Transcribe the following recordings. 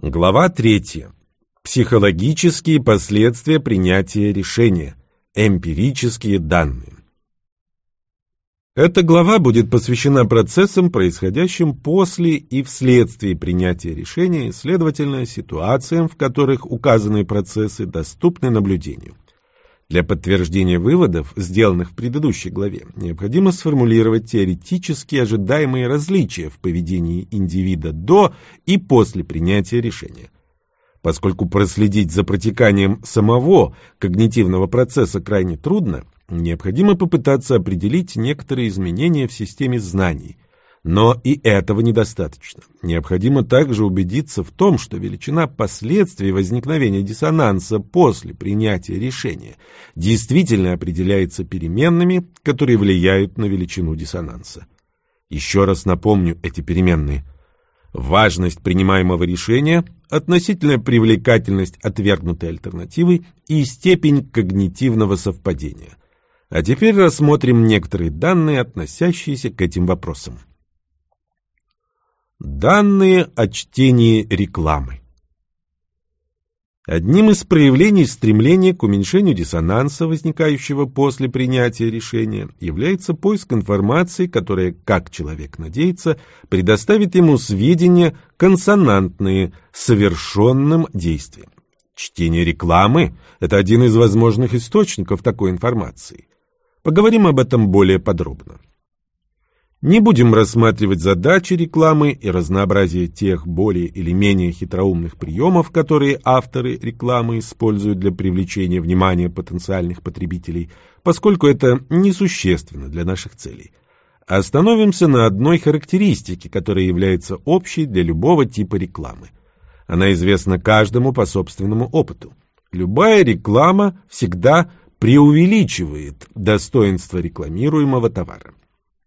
Глава третья. Психологические последствия принятия решения. Эмпирические данные. Эта глава будет посвящена процессам, происходящим после и вследствие принятия решения, следовательно, ситуациям, в которых указанные процессы доступны наблюдению. Для подтверждения выводов, сделанных в предыдущей главе, необходимо сформулировать теоретически ожидаемые различия в поведении индивида до и после принятия решения. Поскольку проследить за протеканием самого когнитивного процесса крайне трудно, необходимо попытаться определить некоторые изменения в системе знаний – но и этого недостаточно. Необходимо также убедиться в том, что величина последствий возникновения диссонанса после принятия решения действительно определяется переменными, которые влияют на величину диссонанса. Еще раз напомню эти переменные. Важность принимаемого решения, относительная привлекательность отвергнутой альтернативы и степень когнитивного совпадения. А теперь рассмотрим некоторые данные, относящиеся к этим вопросам. Данные о чтении рекламы. Одним из проявлений стремления к уменьшению диссонанса, возникающего после принятия решения, является поиск информации, которая, как человек надеется, предоставит ему сведения, консонантные совершенным действием. Чтение рекламы – это один из возможных источников такой информации. Поговорим об этом более подробно. Не будем рассматривать задачи рекламы и разнообразие тех более или менее хитроумных приемов, которые авторы рекламы используют для привлечения внимания потенциальных потребителей, поскольку это несущественно для наших целей. Остановимся на одной характеристике, которая является общей для любого типа рекламы. Она известна каждому по собственному опыту. Любая реклама всегда преувеличивает достоинство рекламируемого товара.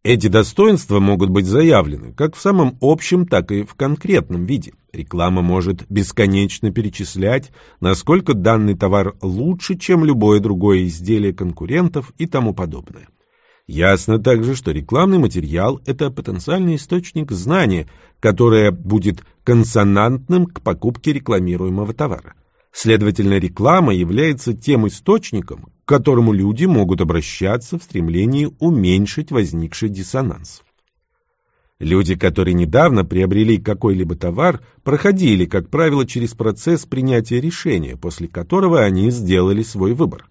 Эти достоинства могут быть заявлены как в самом общем, так и в конкретном виде. Реклама может бесконечно перечислять, насколько данный товар лучше, чем любое другое изделие конкурентов и тому подобное. Ясно также, что рекламный материал – это потенциальный источник знания, которое будет консонантным к покупке рекламируемого товара. Следовательно, реклама является тем источником, которому люди могут обращаться в стремлении уменьшить возникший диссонанс. Люди, которые недавно приобрели какой-либо товар, проходили, как правило, через процесс принятия решения, после которого они сделали свой выбор.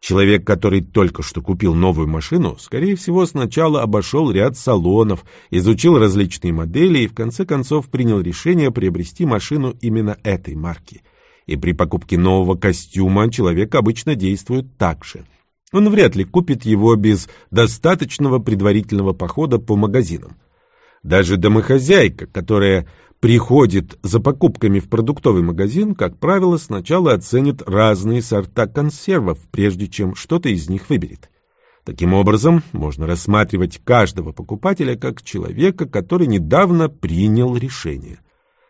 Человек, который только что купил новую машину, скорее всего, сначала обошел ряд салонов, изучил различные модели и в конце концов принял решение приобрести машину именно этой марки – и при покупке нового костюма человек обычно действует так же. Он вряд ли купит его без достаточного предварительного похода по магазинам. Даже домохозяйка, которая приходит за покупками в продуктовый магазин, как правило, сначала оценит разные сорта консервов, прежде чем что-то из них выберет. Таким образом, можно рассматривать каждого покупателя как человека, который недавно принял решение.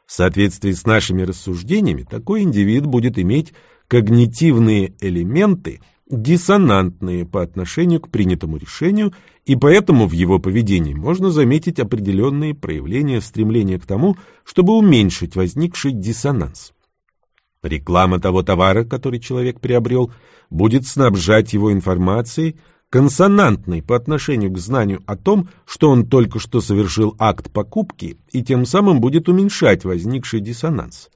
В соответствии с нашими рассуждениями, такой индивид будет иметь когнитивные элементы, диссонантные по отношению к принятому решению, и поэтому в его поведении можно заметить определенные проявления стремления к тому, чтобы уменьшить возникший диссонанс. Реклама того товара, который человек приобрел, будет снабжать его информацией, консонантный по отношению к знанию о том, что он только что совершил акт покупки и тем самым будет уменьшать возникший диссонанс.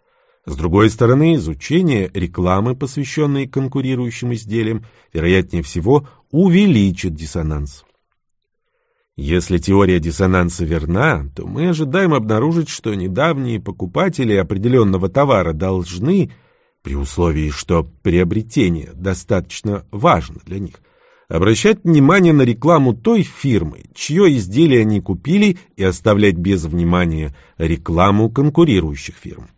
С другой стороны, изучение рекламы, посвященной конкурирующим изделиям, вероятнее всего, увеличит диссонанс. Если теория диссонанса верна, то мы ожидаем обнаружить, что недавние покупатели определенного товара должны, при условии, что приобретение достаточно важно для них, обращать внимание на рекламу той фирмы, чье изделие они купили, и оставлять без внимания рекламу конкурирующих фирм.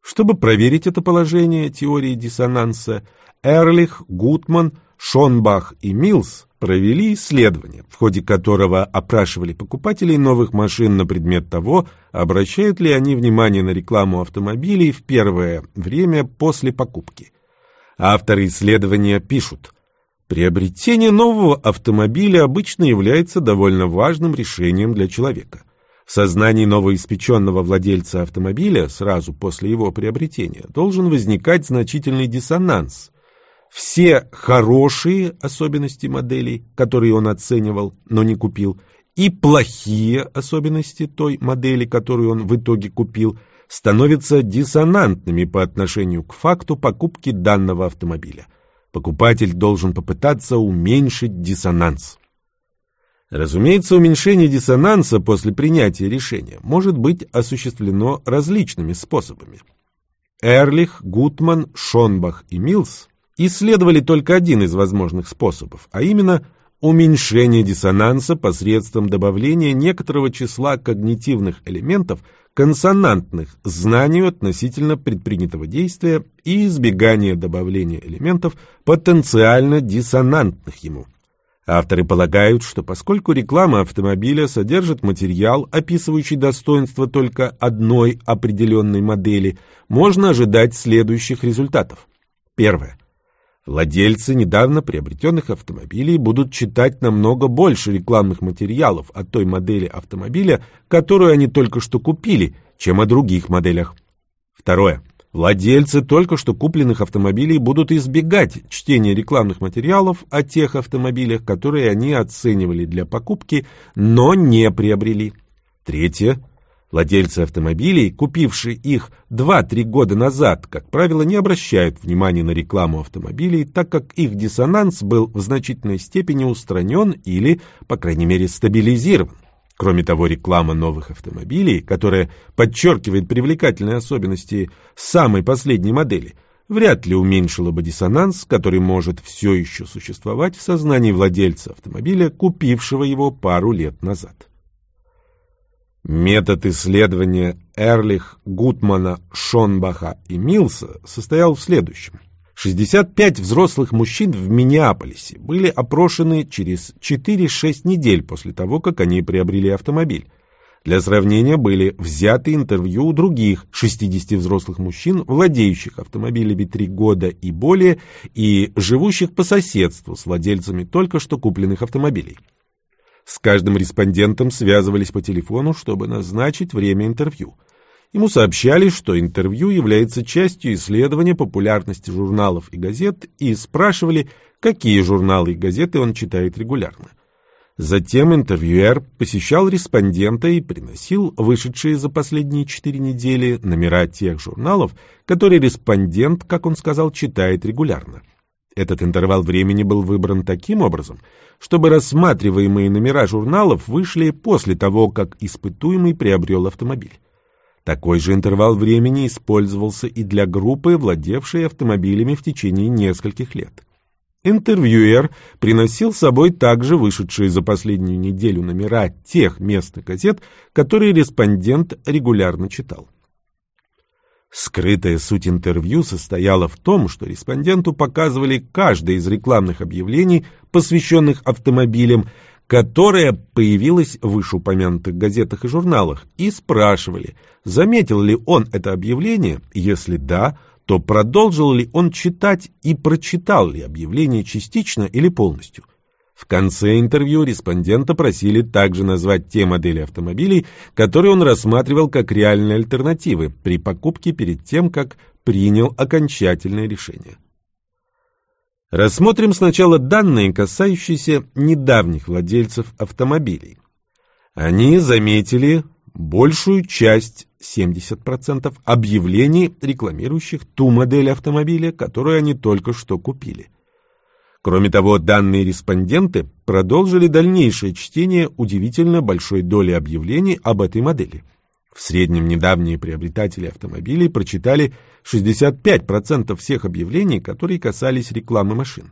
Чтобы проверить это положение теории диссонанса, Эрлих, Гутман, Шонбах и Милс провели исследование, в ходе которого опрашивали покупателей новых машин на предмет того, обращают ли они внимание на рекламу автомобилей в первое время после покупки. Авторы исследования пишут – Приобретение нового автомобиля обычно является довольно важным решением для человека. В сознании новоиспеченного владельца автомобиля сразу после его приобретения должен возникать значительный диссонанс. Все хорошие особенности моделей, которые он оценивал, но не купил, и плохие особенности той модели, которую он в итоге купил, становятся диссонантными по отношению к факту покупки данного автомобиля. Покупатель должен попытаться уменьшить диссонанс. Разумеется, уменьшение диссонанса после принятия решения может быть осуществлено различными способами. Эрлих, Гутман, Шонбах и Милс исследовали только один из возможных способов, а именно уменьшение диссонанса посредством добавления некоторого числа когнитивных элементов, консонантных знанию относительно предпринятого действия и избегание добавления элементов, потенциально диссонантных ему – Авторы полагают, что поскольку реклама автомобиля содержит материал, описывающий достоинства только одной определенной модели, можно ожидать следующих результатов. Первое. Владельцы недавно приобретенных автомобилей будут читать намного больше рекламных материалов о той модели автомобиля, которую они только что купили, чем о других моделях. Второе. Владельцы только что купленных автомобилей будут избегать чтения рекламных материалов о тех автомобилях, которые они оценивали для покупки, но не приобрели. Третье. Владельцы автомобилей, купившие их 2-3 года назад, как правило, не обращают внимания на рекламу автомобилей, так как их диссонанс был в значительной степени устранен или, по крайней мере, стабилизирован. Кроме того, реклама новых автомобилей, которая подчеркивает привлекательные особенности самой последней модели, вряд ли уменьшила бы диссонанс, который может все еще существовать в сознании владельца автомобиля, купившего его пару лет назад. Метод исследования Эрлих, Гутмана, Шонбаха и Милса состоял в следующем. 65 взрослых мужчин в Миннеаполисе были опрошены через 4-6 недель после того, как они приобрели автомобиль. Для сравнения были взяты интервью у других 60 взрослых мужчин, владеющих автомобилями 3 года и более, и живущих по соседству с владельцами только что купленных автомобилей. С каждым респондентом связывались по телефону, чтобы назначить время интервью. Ему сообщали, что интервью является частью исследования популярности журналов и газет, и спрашивали, какие журналы и газеты он читает регулярно. Затем интервьюер посещал респондента и приносил вышедшие за последние четыре недели номера тех журналов, которые респондент, как он сказал, читает регулярно. Этот интервал времени был выбран таким образом, чтобы рассматриваемые номера журналов вышли после того, как испытуемый приобрел автомобиль. Такой же интервал времени использовался и для группы, владевшей автомобилями в течение нескольких лет. Интервьюер приносил с собой также вышедшие за последнюю неделю номера тех местных газет, которые респондент регулярно читал. Скрытая суть интервью состояла в том, что респонденту показывали каждое из рекламных объявлений, посвященных автомобилям, которая появилась в вышеупомянутых газетах и журналах, и спрашивали, заметил ли он это объявление, если да, то продолжил ли он читать и прочитал ли объявление частично или полностью. В конце интервью респондента просили также назвать те модели автомобилей, которые он рассматривал как реальные альтернативы при покупке перед тем, как принял окончательное решение. Рассмотрим сначала данные, касающиеся недавних владельцев автомобилей. Они заметили большую часть, 70%, объявлений, рекламирующих ту модель автомобиля, которую они только что купили. Кроме того, данные респонденты продолжили дальнейшее чтение удивительно большой доли объявлений об этой модели – в среднем недавние приобретатели автомобилей прочитали 65% всех объявлений, которые касались рекламы машин.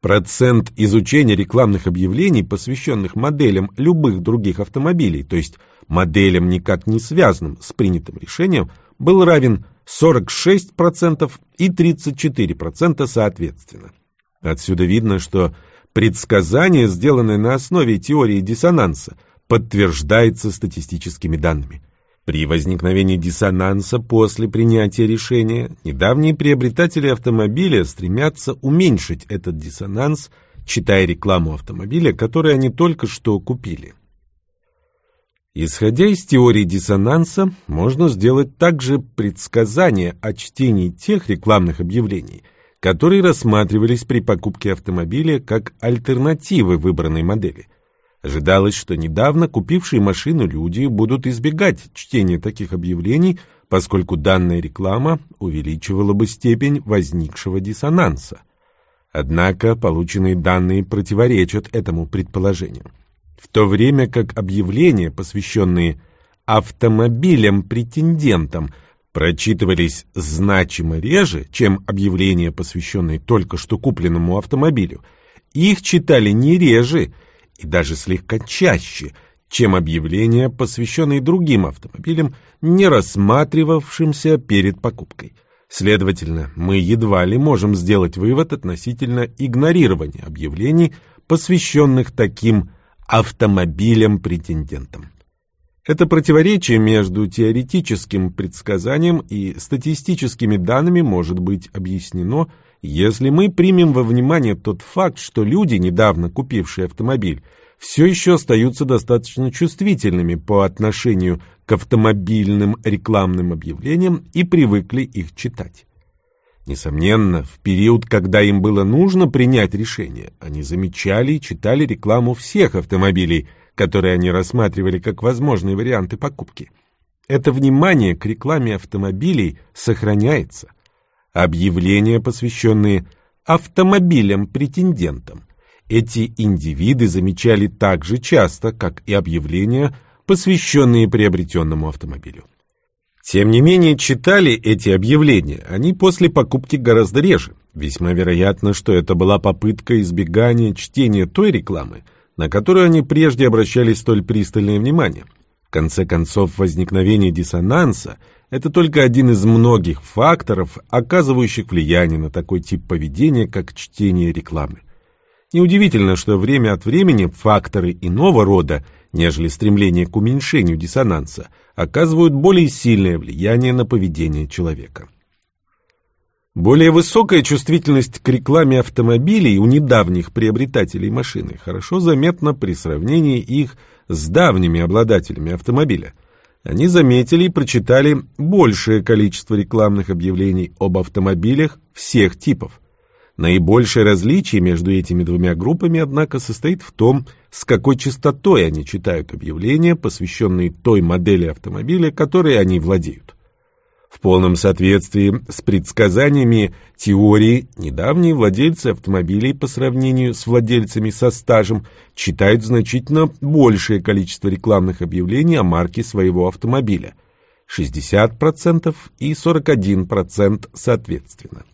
Процент изучения рекламных объявлений, посвященных моделям любых других автомобилей, то есть моделям никак не связанным с принятым решением, был равен 46% и 34% соответственно. Отсюда видно, что предсказание, сделанное на основе теории диссонанса, подтверждается статистическими данными. При возникновении диссонанса после принятия решения недавние приобретатели автомобиля стремятся уменьшить этот диссонанс, читая рекламу автомобиля, который они только что купили. Исходя из теории диссонанса, можно сделать также предсказание о чтении тех рекламных объявлений, которые рассматривались при покупке автомобиля как альтернативы выбранной модели. Ожидалось, что недавно купившие машину люди будут избегать чтения таких объявлений, поскольку данная реклама увеличивала бы степень возникшего диссонанса. Однако полученные данные противоречат этому предположению в то время как объявления, посвященные автомобилям-претендентам, прочитывались значимо реже, чем объявления, посвященные только что купленному автомобилю. Их читали не реже и даже слегка чаще, чем объявления, посвященные другим автомобилям, не рассматривавшимся перед покупкой. Следовательно, мы едва ли можем сделать вывод относительно игнорирования объявлений, посвященных таким автомобилям-претендентам. Это противоречие между теоретическим предсказанием и статистическими данными может быть объяснено, если мы примем во внимание тот факт, что люди, недавно купившие автомобиль, все еще остаются достаточно чувствительными по отношению к автомобильным рекламным объявлениям и привыкли их читать. Несомненно, в период, когда им было нужно принять решение, они замечали и читали рекламу всех автомобилей, которые они рассматривали как возможные варианты покупки. Это внимание к рекламе автомобилей сохраняется. Объявления, посвященные автомобилям-претендентам, эти индивиды замечали так же часто, как и объявления, посвященные приобретенному автомобилю. Тем не менее, читали эти объявления они после покупки гораздо реже. Весьма вероятно, что это была попытка избегания чтения той рекламы, на которую они прежде обращали столь пристальное внимание. В конце концов, возникновение диссонанса – это только один из многих факторов, оказывающих влияние на такой тип поведения, как чтение рекламы. Неудивительно, что время от времени факторы иного рода нежели стремление к уменьшению диссонанса, оказывают более сильное влияние на поведение человека. Более высокая чувствительность к рекламе автомобилей у недавних приобретателей машины хорошо заметна при сравнении их с давними обладателями автомобиля. Они заметили и прочитали большее количество рекламных объявлений об автомобилях всех типов – Наибольшее различие между этими двумя группами, однако, состоит в том, с какой частотой они читают объявления, посвященные той модели автомобиля, которой они владеют. В полном соответствии с предсказаниями теории, недавние владельцы автомобилей по сравнению с владельцами со стажем читают значительно большее количество рекламных объявлений о марке своего автомобиля – 60% и 41% соответственно.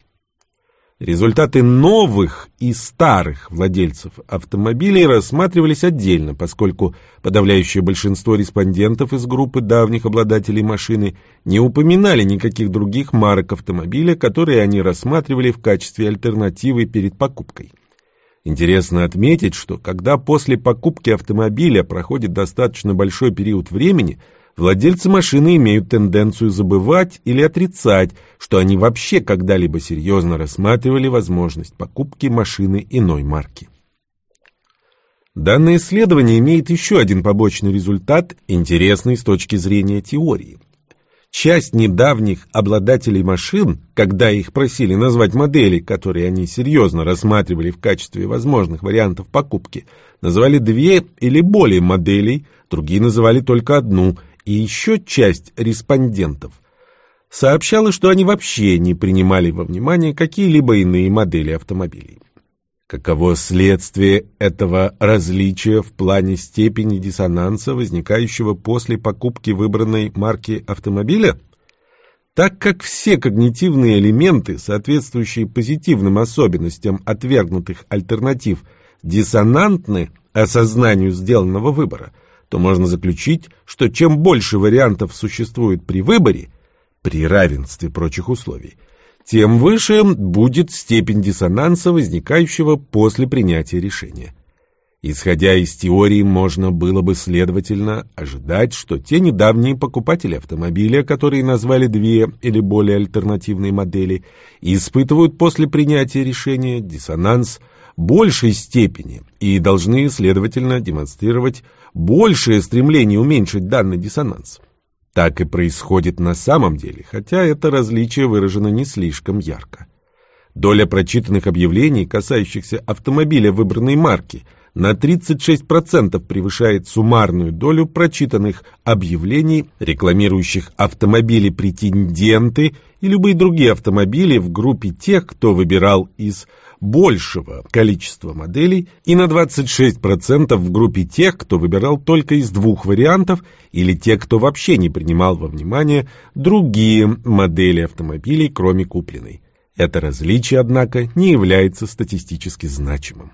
Результаты новых и старых владельцев автомобилей рассматривались отдельно, поскольку подавляющее большинство респондентов из группы давних обладателей машины не упоминали никаких других марок автомобиля, которые они рассматривали в качестве альтернативы перед покупкой. Интересно отметить, что когда после покупки автомобиля проходит достаточно большой период времени – владельцы машины имеют тенденцию забывать или отрицать, что они вообще когда-либо серьезно рассматривали возможность покупки машины иной марки. Данное исследование имеет еще один побочный результат, интересный с точки зрения теории. Часть недавних обладателей машин, когда их просили назвать модели, которые они серьезно рассматривали в качестве возможных вариантов покупки, называли две или более моделей, другие называли только одну – и еще часть респондентов сообщала, что они вообще не принимали во внимание какие-либо иные модели автомобилей. Каково следствие этого различия в плане степени диссонанса, возникающего после покупки выбранной марки автомобиля? Так как все когнитивные элементы, соответствующие позитивным особенностям отвергнутых альтернатив, диссонантны осознанию сделанного выбора, то можно заключить, что чем больше вариантов существует при выборе, при равенстве прочих условий, тем выше будет степень диссонанса, возникающего после принятия решения. Исходя из теории, можно было бы, следовательно, ожидать, что те недавние покупатели автомобиля, которые назвали две или более альтернативные модели, испытывают после принятия решения диссонанс большей степени и должны, следовательно, демонстрировать большее стремление уменьшить данный диссонанс. Так и происходит на самом деле, хотя это различие выражено не слишком ярко. Доля прочитанных объявлений, касающихся автомобиля выбранной марки, на 36% превышает суммарную долю прочитанных объявлений, рекламирующих автомобили-претенденты и любые другие автомобили в группе тех, кто выбирал из большего количества моделей, и на 26% в группе тех, кто выбирал только из двух вариантов, или те, кто вообще не принимал во внимание другие модели автомобилей, кроме купленной. Это различие, однако, не является статистически значимым.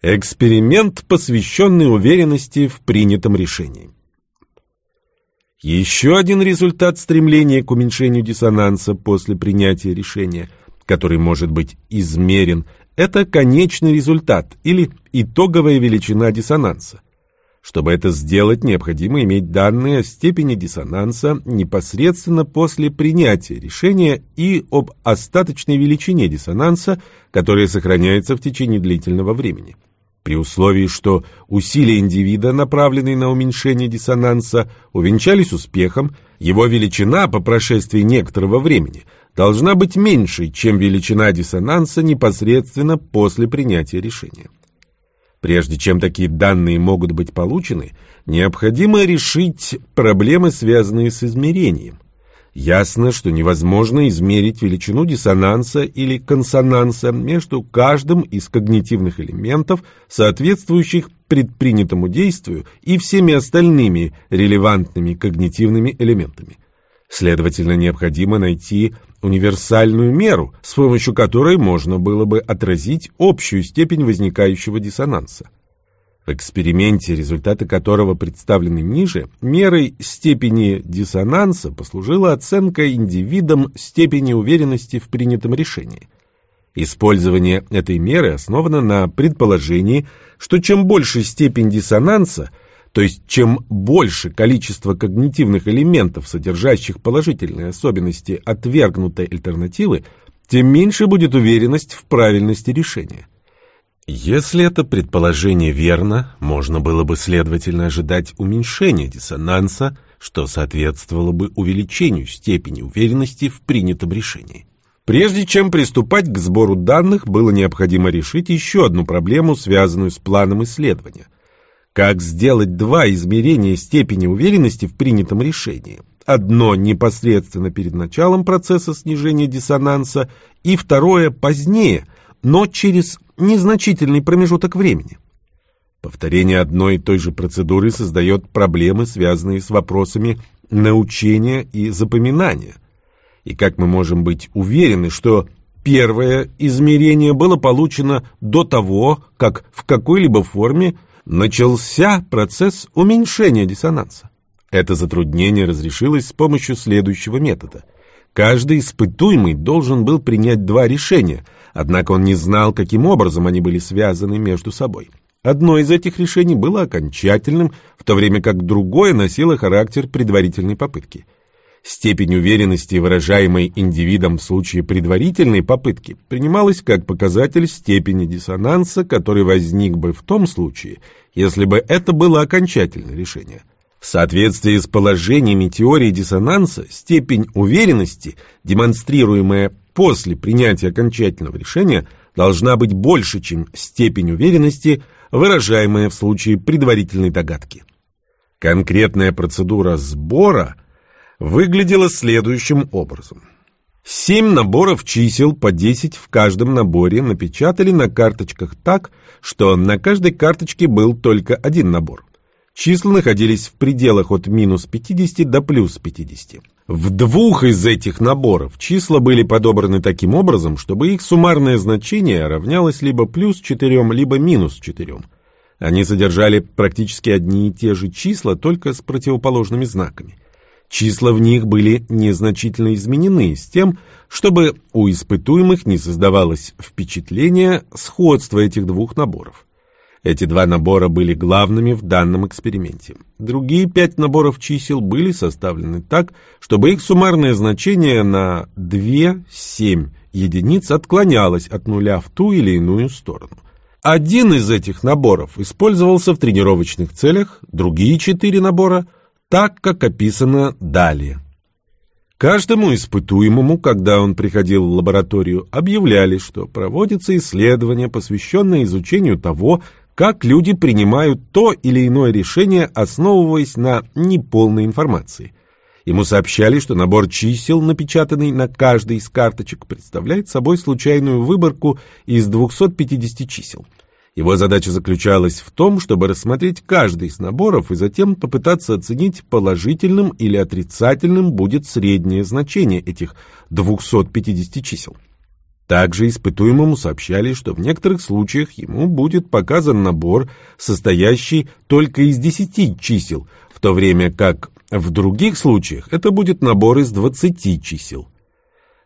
Эксперимент, посвященный уверенности в принятом решении. Еще один результат стремления к уменьшению диссонанса после принятия решения, который может быть измерен, это конечный результат или итоговая величина диссонанса. Чтобы это сделать, необходимо иметь данные о степени диссонанса непосредственно после принятия решения и об остаточной величине диссонанса, которая сохраняется в течение длительного времени. При условии, что усилия индивида, направленные на уменьшение диссонанса, увенчались успехом, его величина по прошествии некоторого времени должна быть меньшей, чем величина диссонанса непосредственно после принятия решения. Прежде чем такие данные могут быть получены, необходимо решить проблемы, связанные с измерением. Ясно, что невозможно измерить величину диссонанса или консонанса между каждым из когнитивных элементов, соответствующих предпринятому действию, и всеми остальными релевантными когнитивными элементами. Следовательно, необходимо найти универсальную меру, с помощью которой можно было бы отразить общую степень возникающего диссонанса. В эксперименте, результаты которого представлены ниже, мерой степени диссонанса послужила оценка индивидом степени уверенности в принятом решении. Использование этой меры основано на предположении, что чем больше степень диссонанса – то есть чем больше количество когнитивных элементов, содержащих положительные особенности отвергнутой альтернативы, тем меньше будет уверенность в правильности решения. Если это предположение верно, можно было бы, следовательно, ожидать уменьшения диссонанса, что соответствовало бы увеличению степени уверенности в принятом решении. Прежде чем приступать к сбору данных, было необходимо решить еще одну проблему, связанную с планом исследования – как сделать два измерения степени уверенности в принятом решении? Одно непосредственно перед началом процесса снижения диссонанса, и второе позднее, но через незначительный промежуток времени. Повторение одной и той же процедуры создает проблемы, связанные с вопросами научения и запоминания. И как мы можем быть уверены, что первое измерение было получено до того, как в какой-либо форме начался процесс уменьшения диссонанса. Это затруднение разрешилось с помощью следующего метода. Каждый испытуемый должен был принять два решения, однако он не знал, каким образом они были связаны между собой. Одно из этих решений было окончательным, в то время как другое носило характер предварительной попытки – Степень уверенности, выражаемой индивидом в случае предварительной попытки, принималась как показатель степени диссонанса, который возник бы в том случае, если бы это было окончательное решение. В соответствии с положениями теории диссонанса, степень уверенности, демонстрируемая после принятия окончательного решения, должна быть больше, чем степень уверенности, выражаемая в случае предварительной догадки. Конкретная процедура сбора – выглядела следующим образом. Семь наборов чисел по 10 в каждом наборе напечатали на карточках так, что на каждой карточке был только один набор. Числа находились в пределах от минус 50 до плюс 50. В двух из этих наборов числа были подобраны таким образом, чтобы их суммарное значение равнялось либо плюс 4, либо минус 4. Они содержали практически одни и те же числа, только с противоположными знаками. Числа в них были незначительно изменены с тем, чтобы у испытуемых не создавалось впечатление сходства этих двух наборов. Эти два набора были главными в данном эксперименте. Другие пять наборов чисел были составлены так, чтобы их суммарное значение на 2, 7 единиц отклонялось от нуля в ту или иную сторону. Один из этих наборов использовался в тренировочных целях, другие четыре набора – так, как описано далее. Каждому испытуемому, когда он приходил в лабораторию, объявляли, что проводится исследование, посвященное изучению того, как люди принимают то или иное решение, основываясь на неполной информации. Ему сообщали, что набор чисел, напечатанный на каждой из карточек, представляет собой случайную выборку из 250 чисел. Его задача заключалась в том, чтобы рассмотреть каждый из наборов и затем попытаться оценить, положительным или отрицательным будет среднее значение этих 250 чисел. Также испытуемому сообщали, что в некоторых случаях ему будет показан набор, состоящий только из 10 чисел, в то время как в других случаях это будет набор из 20 чисел.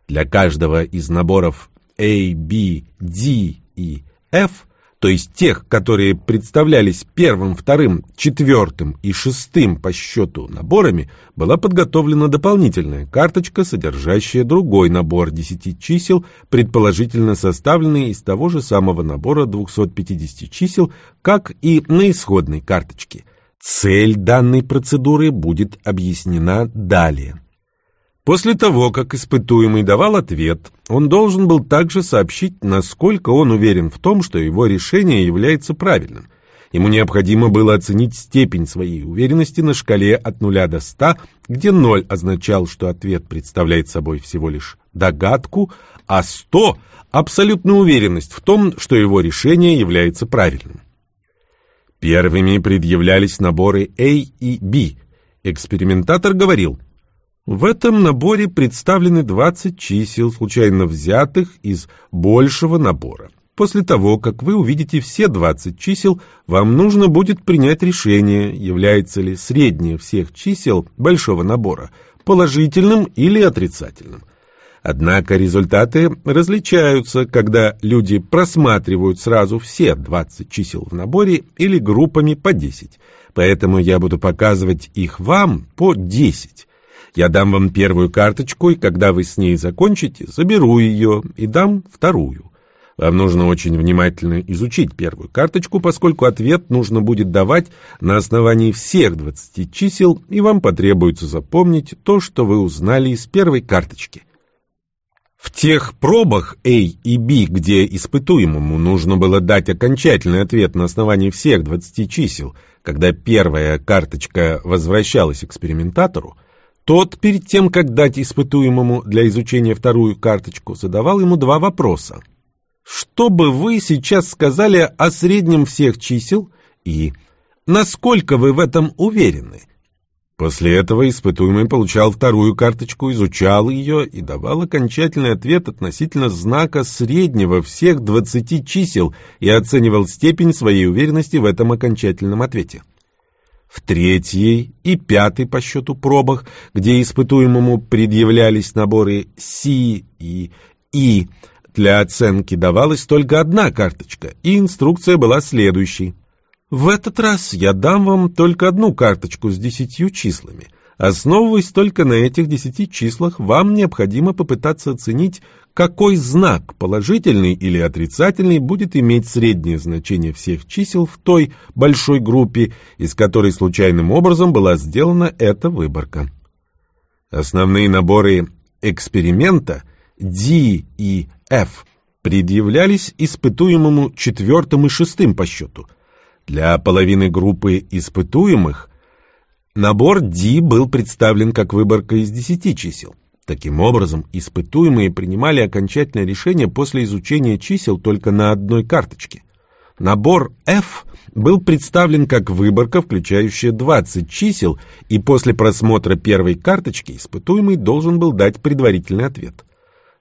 Для каждого из наборов A, B, D и F то есть тех, которые представлялись первым, вторым, четвертым и шестым по счету наборами, была подготовлена дополнительная карточка, содержащая другой набор десяти чисел, предположительно составленный из того же самого набора 250 чисел, как и на исходной карточке. Цель данной процедуры будет объяснена далее. После того, как испытуемый давал ответ, он должен был также сообщить, насколько он уверен в том, что его решение является правильным. Ему необходимо было оценить степень своей уверенности на шкале от 0 до 100, где 0 означал, что ответ представляет собой всего лишь догадку, а 100 – абсолютную уверенность в том, что его решение является правильным. Первыми предъявлялись наборы A и B. Экспериментатор говорил – в этом наборе представлены 20 чисел, случайно взятых из большего набора. После того, как вы увидите все 20 чисел, вам нужно будет принять решение, является ли среднее всех чисел большого набора положительным или отрицательным. Однако результаты различаются, когда люди просматривают сразу все 20 чисел в наборе или группами по 10. Поэтому я буду показывать их вам по 10. Я дам вам первую карточку, и когда вы с ней закончите, заберу ее и дам вторую. Вам нужно очень внимательно изучить первую карточку, поскольку ответ нужно будет давать на основании всех 20 чисел, и вам потребуется запомнить то, что вы узнали из первой карточки. В тех пробах A и B, где испытуемому нужно было дать окончательный ответ на основании всех 20 чисел, когда первая карточка возвращалась экспериментатору, тот, перед тем, как дать испытуемому для изучения вторую карточку, задавал ему два вопроса. Что бы вы сейчас сказали о среднем всех чисел и насколько вы в этом уверены? После этого испытуемый получал вторую карточку, изучал ее и давал окончательный ответ относительно знака среднего всех 20 чисел и оценивал степень своей уверенности в этом окончательном ответе. В третьей и пятой по счету пробах, где испытуемому предъявлялись наборы Си и И, для оценки давалась только одна карточка, и инструкция была следующей. В этот раз я дам вам только одну карточку с десятью числами. Основываясь только на этих десяти числах, вам необходимо попытаться оценить, какой знак, положительный или отрицательный, будет иметь среднее значение всех чисел в той большой группе, из которой случайным образом была сделана эта выборка. Основные наборы эксперимента D и F предъявлялись испытуемому четвертым и шестым по счету. Для половины группы испытуемых набор D был представлен как выборка из десяти чисел. Таким образом, испытуемые принимали окончательное решение после изучения чисел только на одной карточке. Набор F был представлен как выборка, включающая 20 чисел, и после просмотра первой карточки испытуемый должен был дать предварительный ответ.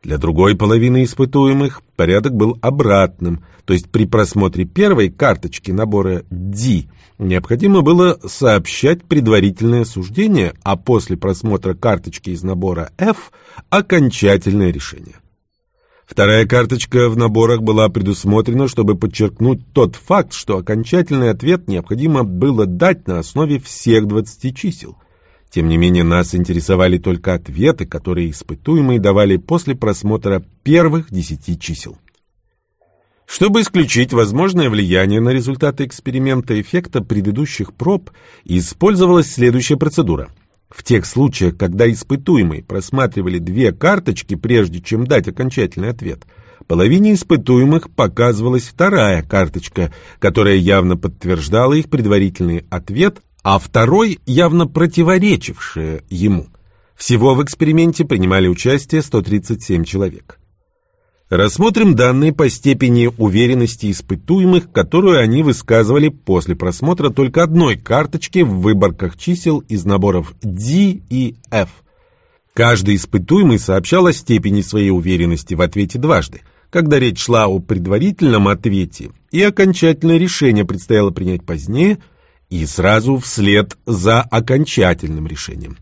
Для другой половины испытуемых порядок был обратным, то есть при просмотре первой карточки набора D необходимо было сообщать предварительное суждение, а после просмотра карточки из набора F – окончательное решение. Вторая карточка в наборах была предусмотрена, чтобы подчеркнуть тот факт, что окончательный ответ необходимо было дать на основе всех 20 чисел – тем не менее, нас интересовали только ответы, которые испытуемые давали после просмотра первых десяти чисел. Чтобы исключить возможное влияние на результаты эксперимента эффекта предыдущих проб, использовалась следующая процедура. В тех случаях, когда испытуемые просматривали две карточки, прежде чем дать окончательный ответ, половине испытуемых показывалась вторая карточка, которая явно подтверждала их предварительный ответ, а второй явно противоречившая ему. Всего в эксперименте принимали участие 137 человек. Рассмотрим данные по степени уверенности испытуемых, которую они высказывали после просмотра только одной карточки в выборках чисел из наборов D и F. Каждый испытуемый сообщал о степени своей уверенности в ответе дважды, когда речь шла о предварительном ответе, и окончательное решение предстояло принять позднее и сразу вслед за окончательным решением.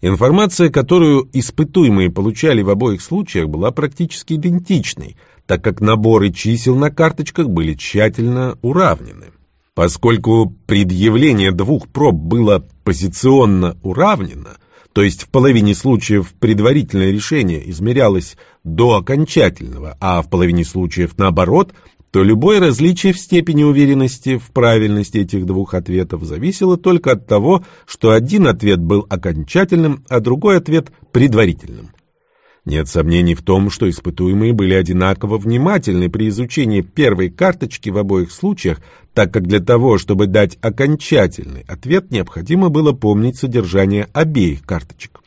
Информация, которую испытуемые получали в обоих случаях, была практически идентичной, так как наборы чисел на карточках были тщательно уравнены. Поскольку предъявление двух проб было позиционно уравнено, то есть в половине случаев предварительное решение измерялось до окончательного, а в половине случаев наоборот – то любое различие в степени уверенности в правильности этих двух ответов зависело только от того, что один ответ был окончательным, а другой ответ предварительным. Нет сомнений в том, что испытуемые были одинаково внимательны при изучении первой карточки в обоих случаях, так как для того, чтобы дать окончательный ответ, необходимо было помнить содержание обеих карточек.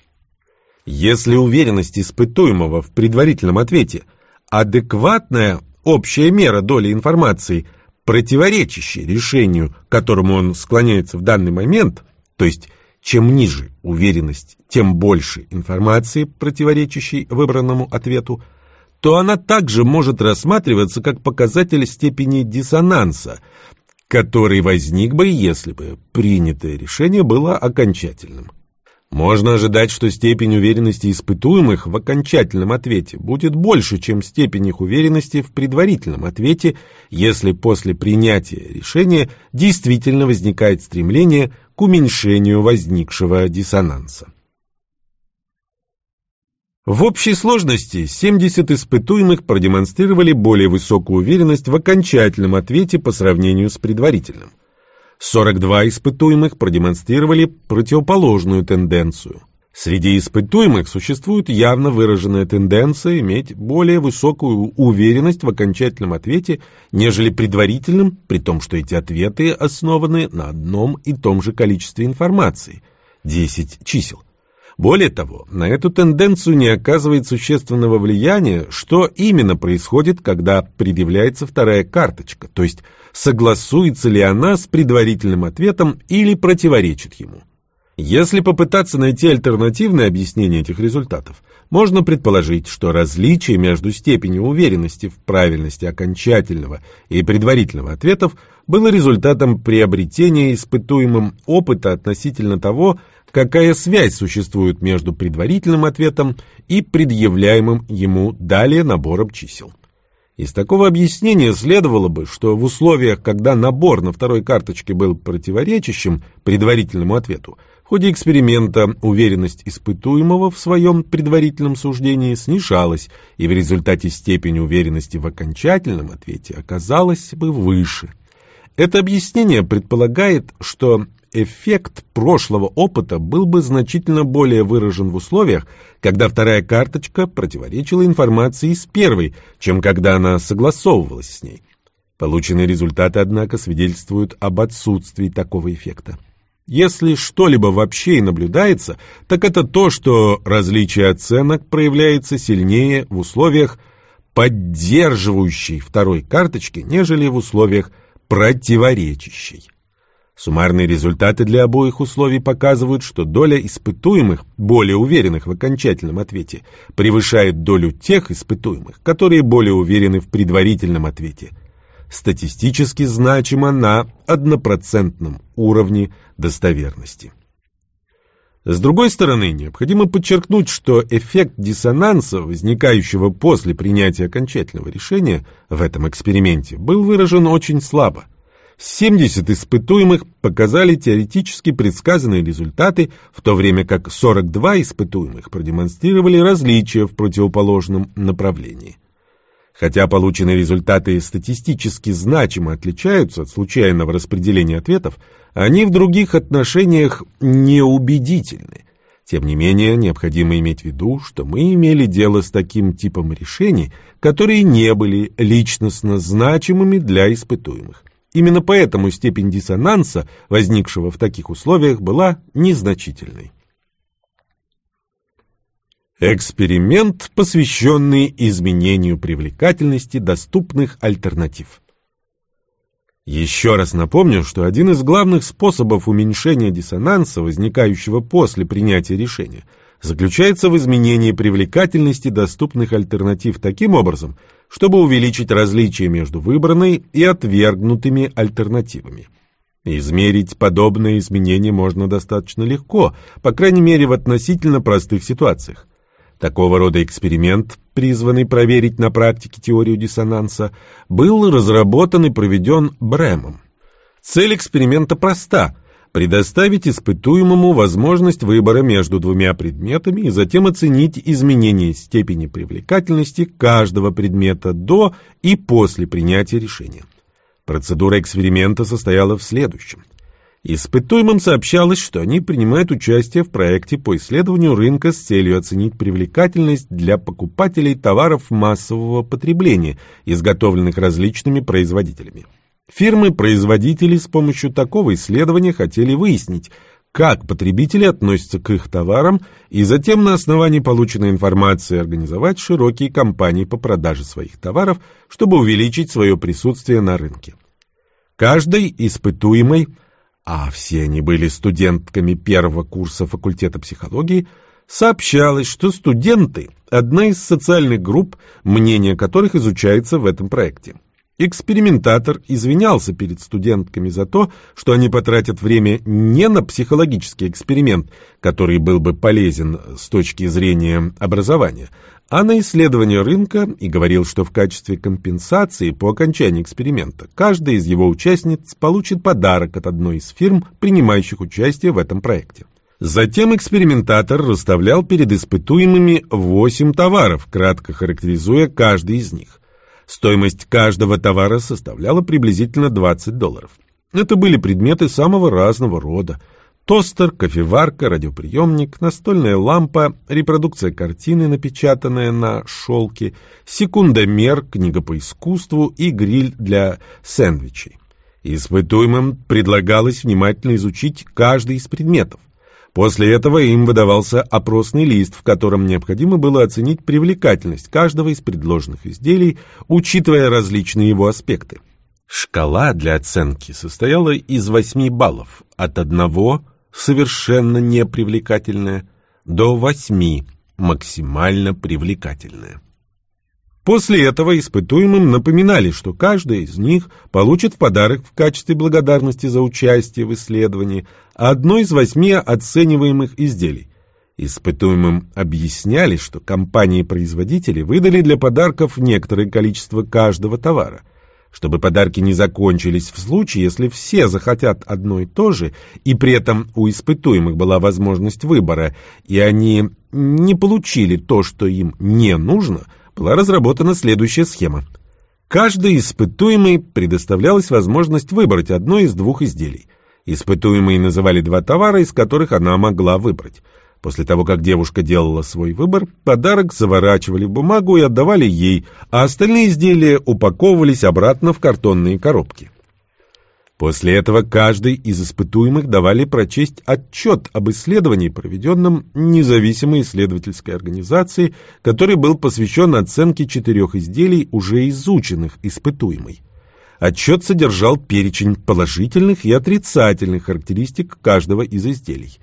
Если уверенность испытуемого в предварительном ответе адекватная общая мера доли информации, противоречащей решению, к которому он склоняется в данный момент, то есть чем ниже уверенность, тем больше информации, противоречащей выбранному ответу, то она также может рассматриваться как показатель степени диссонанса, который возник бы, если бы принятое решение было окончательным. Можно ожидать, что степень уверенности испытуемых в окончательном ответе будет больше, чем степень их уверенности в предварительном ответе, если после принятия решения действительно возникает стремление к уменьшению возникшего диссонанса. В общей сложности 70 испытуемых продемонстрировали более высокую уверенность в окончательном ответе по сравнению с предварительным. 42 испытуемых продемонстрировали противоположную тенденцию. Среди испытуемых существует явно выраженная тенденция иметь более высокую уверенность в окончательном ответе, нежели предварительном, при том, что эти ответы основаны на одном и том же количестве информации – 10 чисел. Более того, на эту тенденцию не оказывает существенного влияния, что именно происходит, когда предъявляется вторая карточка, то есть согласуется ли она с предварительным ответом или противоречит ему. Если попытаться найти альтернативное объяснение этих результатов, можно предположить, что различие между степенью уверенности в правильности окончательного и предварительного ответов было результатом приобретения испытуемым опыта относительно того, какая связь существует между предварительным ответом и предъявляемым ему далее набором чисел. Из такого объяснения следовало бы, что в условиях, когда набор на второй карточке был противоречащим предварительному ответу, в ходе эксперимента уверенность испытуемого в своем предварительном суждении снижалась, и в результате степень уверенности в окончательном ответе оказалась бы выше. Это объяснение предполагает, что эффект прошлого опыта был бы значительно более выражен в условиях, когда вторая карточка противоречила информации из первой, чем когда она согласовывалась с ней. Полученные результаты, однако, свидетельствуют об отсутствии такого эффекта. Если что-либо вообще и наблюдается, так это то, что различие оценок проявляется сильнее в условиях поддерживающей второй карточки, нежели в условиях противоречащей. Суммарные результаты для обоих условий показывают, что доля испытуемых, более уверенных в окончательном ответе, превышает долю тех испытуемых, которые более уверены в предварительном ответе. Статистически значимо на однопроцентном уровне достоверности. С другой стороны, необходимо подчеркнуть, что эффект диссонанса, возникающего после принятия окончательного решения в этом эксперименте, был выражен очень слабо. 70 испытуемых показали теоретически предсказанные результаты, в то время как 42 испытуемых продемонстрировали различия в противоположном направлении. Хотя полученные результаты статистически значимо отличаются от случайного распределения ответов, они в других отношениях неубедительны. Тем не менее, необходимо иметь в виду, что мы имели дело с таким типом решений, которые не были личностно значимыми для испытуемых. Именно поэтому степень диссонанса, возникшего в таких условиях, была незначительной. Эксперимент, посвященный изменению привлекательности доступных альтернатив. Еще раз напомню, что один из главных способов уменьшения диссонанса, возникающего после принятия решения, заключается в изменении привлекательности доступных альтернатив таким образом, чтобы увеличить различие между выбранной и отвергнутыми альтернативами. Измерить подобное изменение можно достаточно легко, по крайней мере в относительно простых ситуациях. Такого рода эксперимент, призванный проверить на практике теорию диссонанса, был разработан и проведен Брэмом. Цель эксперимента проста – предоставить испытуемому возможность выбора между двумя предметами и затем оценить изменение степени привлекательности каждого предмета до и после принятия решения. Процедура эксперимента состояла в следующем – Испытуемым сообщалось, что они принимают участие в проекте по исследованию рынка с целью оценить привлекательность для покупателей товаров массового потребления, изготовленных различными производителями. Фирмы-производители с помощью такого исследования хотели выяснить, как потребители относятся к их товарам и затем на основании полученной информации организовать широкие кампании по продаже своих товаров, чтобы увеличить свое присутствие на рынке. Каждый испытуемый – а все они были студентками первого курса факультета психологии, сообщалось, что студенты – одна из социальных групп, мнение которых изучается в этом проекте. Экспериментатор извинялся перед студентками за то, что они потратят время не на психологический эксперимент, который был бы полезен с точки зрения образования, а на исследование рынка и говорил, что в качестве компенсации по окончании эксперимента каждая из его участниц получит подарок от одной из фирм, принимающих участие в этом проекте. Затем экспериментатор расставлял перед испытуемыми 8 товаров, кратко характеризуя каждый из них. Стоимость каждого товара составляла приблизительно 20 долларов. Это были предметы самого разного рода – Тостер, кофеварка, радиоприемник, настольная лампа, репродукция картины, напечатанная на шелке, секундомер, книга по искусству и гриль для сэндвичей. Испытуемым предлагалось внимательно изучить каждый из предметов. После этого им выдавался опросный лист, в котором необходимо было оценить привлекательность каждого из предложенных изделий, учитывая различные его аспекты. Шкала для оценки состояла из 8 баллов, от 1 совершенно непривлекательная, до восьми максимально привлекательная. После этого испытуемым напоминали, что каждый из них получит в подарок в качестве благодарности за участие в исследовании одно из восьми оцениваемых изделий. Испытуемым объясняли, что компании-производители выдали для подарков некоторое количество каждого товара – чтобы подарки не закончились в случае, если все захотят одно и то же, и при этом у испытуемых была возможность выбора, и они не получили то, что им не нужно, была разработана следующая схема. Каждый испытуемый предоставлялась возможность выбрать одно из двух изделий. Испытуемые называли два товара, из которых она могла выбрать – После того, как девушка делала свой выбор, подарок заворачивали в бумагу и отдавали ей, а остальные изделия упаковывались обратно в картонные коробки. После этого каждый из испытуемых давали прочесть отчет об исследовании, проведенном независимой исследовательской организацией, который был посвящен оценке четырех изделий, уже изученных испытуемой. Отчет содержал перечень положительных и отрицательных характеристик каждого из изделий.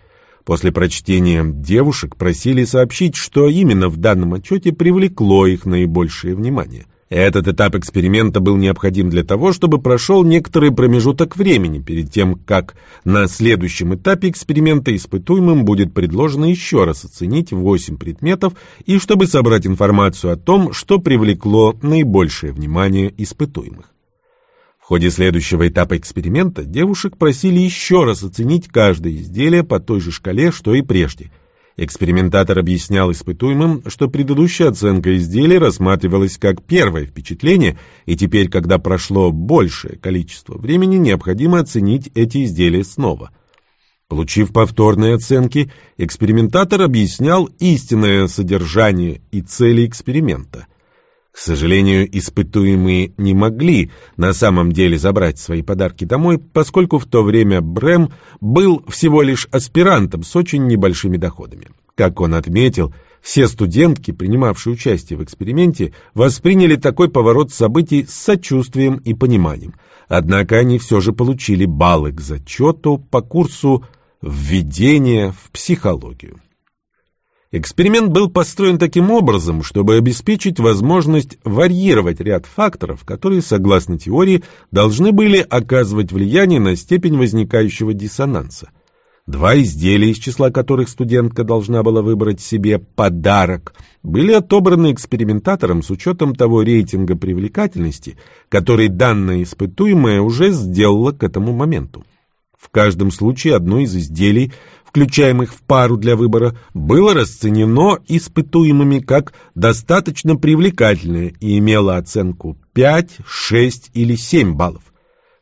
После прочтения девушек просили сообщить, что именно в данном отчете привлекло их наибольшее внимание. Этот этап эксперимента был необходим для того, чтобы прошел некоторый промежуток времени перед тем, как на следующем этапе эксперимента испытуемым будет предложено еще раз оценить 8 предметов и чтобы собрать информацию о том, что привлекло наибольшее внимание испытуемых. В ходе следующего этапа эксперимента девушек просили еще раз оценить каждое изделие по той же шкале, что и прежде. Экспериментатор объяснял испытуемым, что предыдущая оценка изделия рассматривалась как первое впечатление, и теперь, когда прошло большее количество времени, необходимо оценить эти изделия снова. Получив повторные оценки, экспериментатор объяснял истинное содержание и цели эксперимента – к сожалению, испытуемые не могли на самом деле забрать свои подарки домой, поскольку в то время Брэм был всего лишь аспирантом с очень небольшими доходами. Как он отметил, все студентки, принимавшие участие в эксперименте, восприняли такой поворот событий с сочувствием и пониманием. Однако они все же получили баллы к зачету по курсу «Введение в психологию». Эксперимент был построен таким образом, чтобы обеспечить возможность варьировать ряд факторов, которые, согласно теории, должны были оказывать влияние на степень возникающего диссонанса. Два изделия, из числа которых студентка должна была выбрать себе подарок, были отобраны экспериментатором с учетом того рейтинга привлекательности, который данная испытуемая уже сделала к этому моменту. В каждом случае одно из изделий – включаемых в пару для выбора, было расценено испытуемыми как достаточно привлекательное и имело оценку 5, 6 или 7 баллов.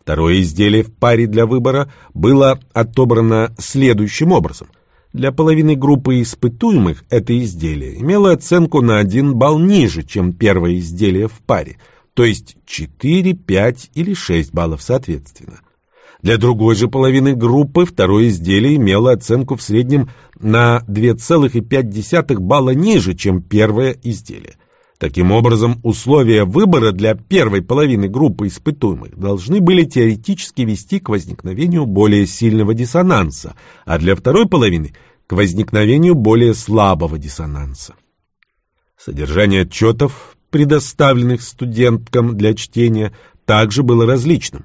Второе изделие в паре для выбора было отобрано следующим образом. Для половины группы испытуемых это изделие имело оценку на 1 балл ниже, чем первое изделие в паре, то есть 4, 5 или 6 баллов соответственно. Для другой же половины группы второе изделие имело оценку в среднем на 2,5 балла ниже, чем первое изделие. Таким образом, условия выбора для первой половины группы испытуемых должны были теоретически вести к возникновению более сильного диссонанса, а для второй половины – к возникновению более слабого диссонанса. Содержание отчетов, предоставленных студенткам для чтения, также было различным.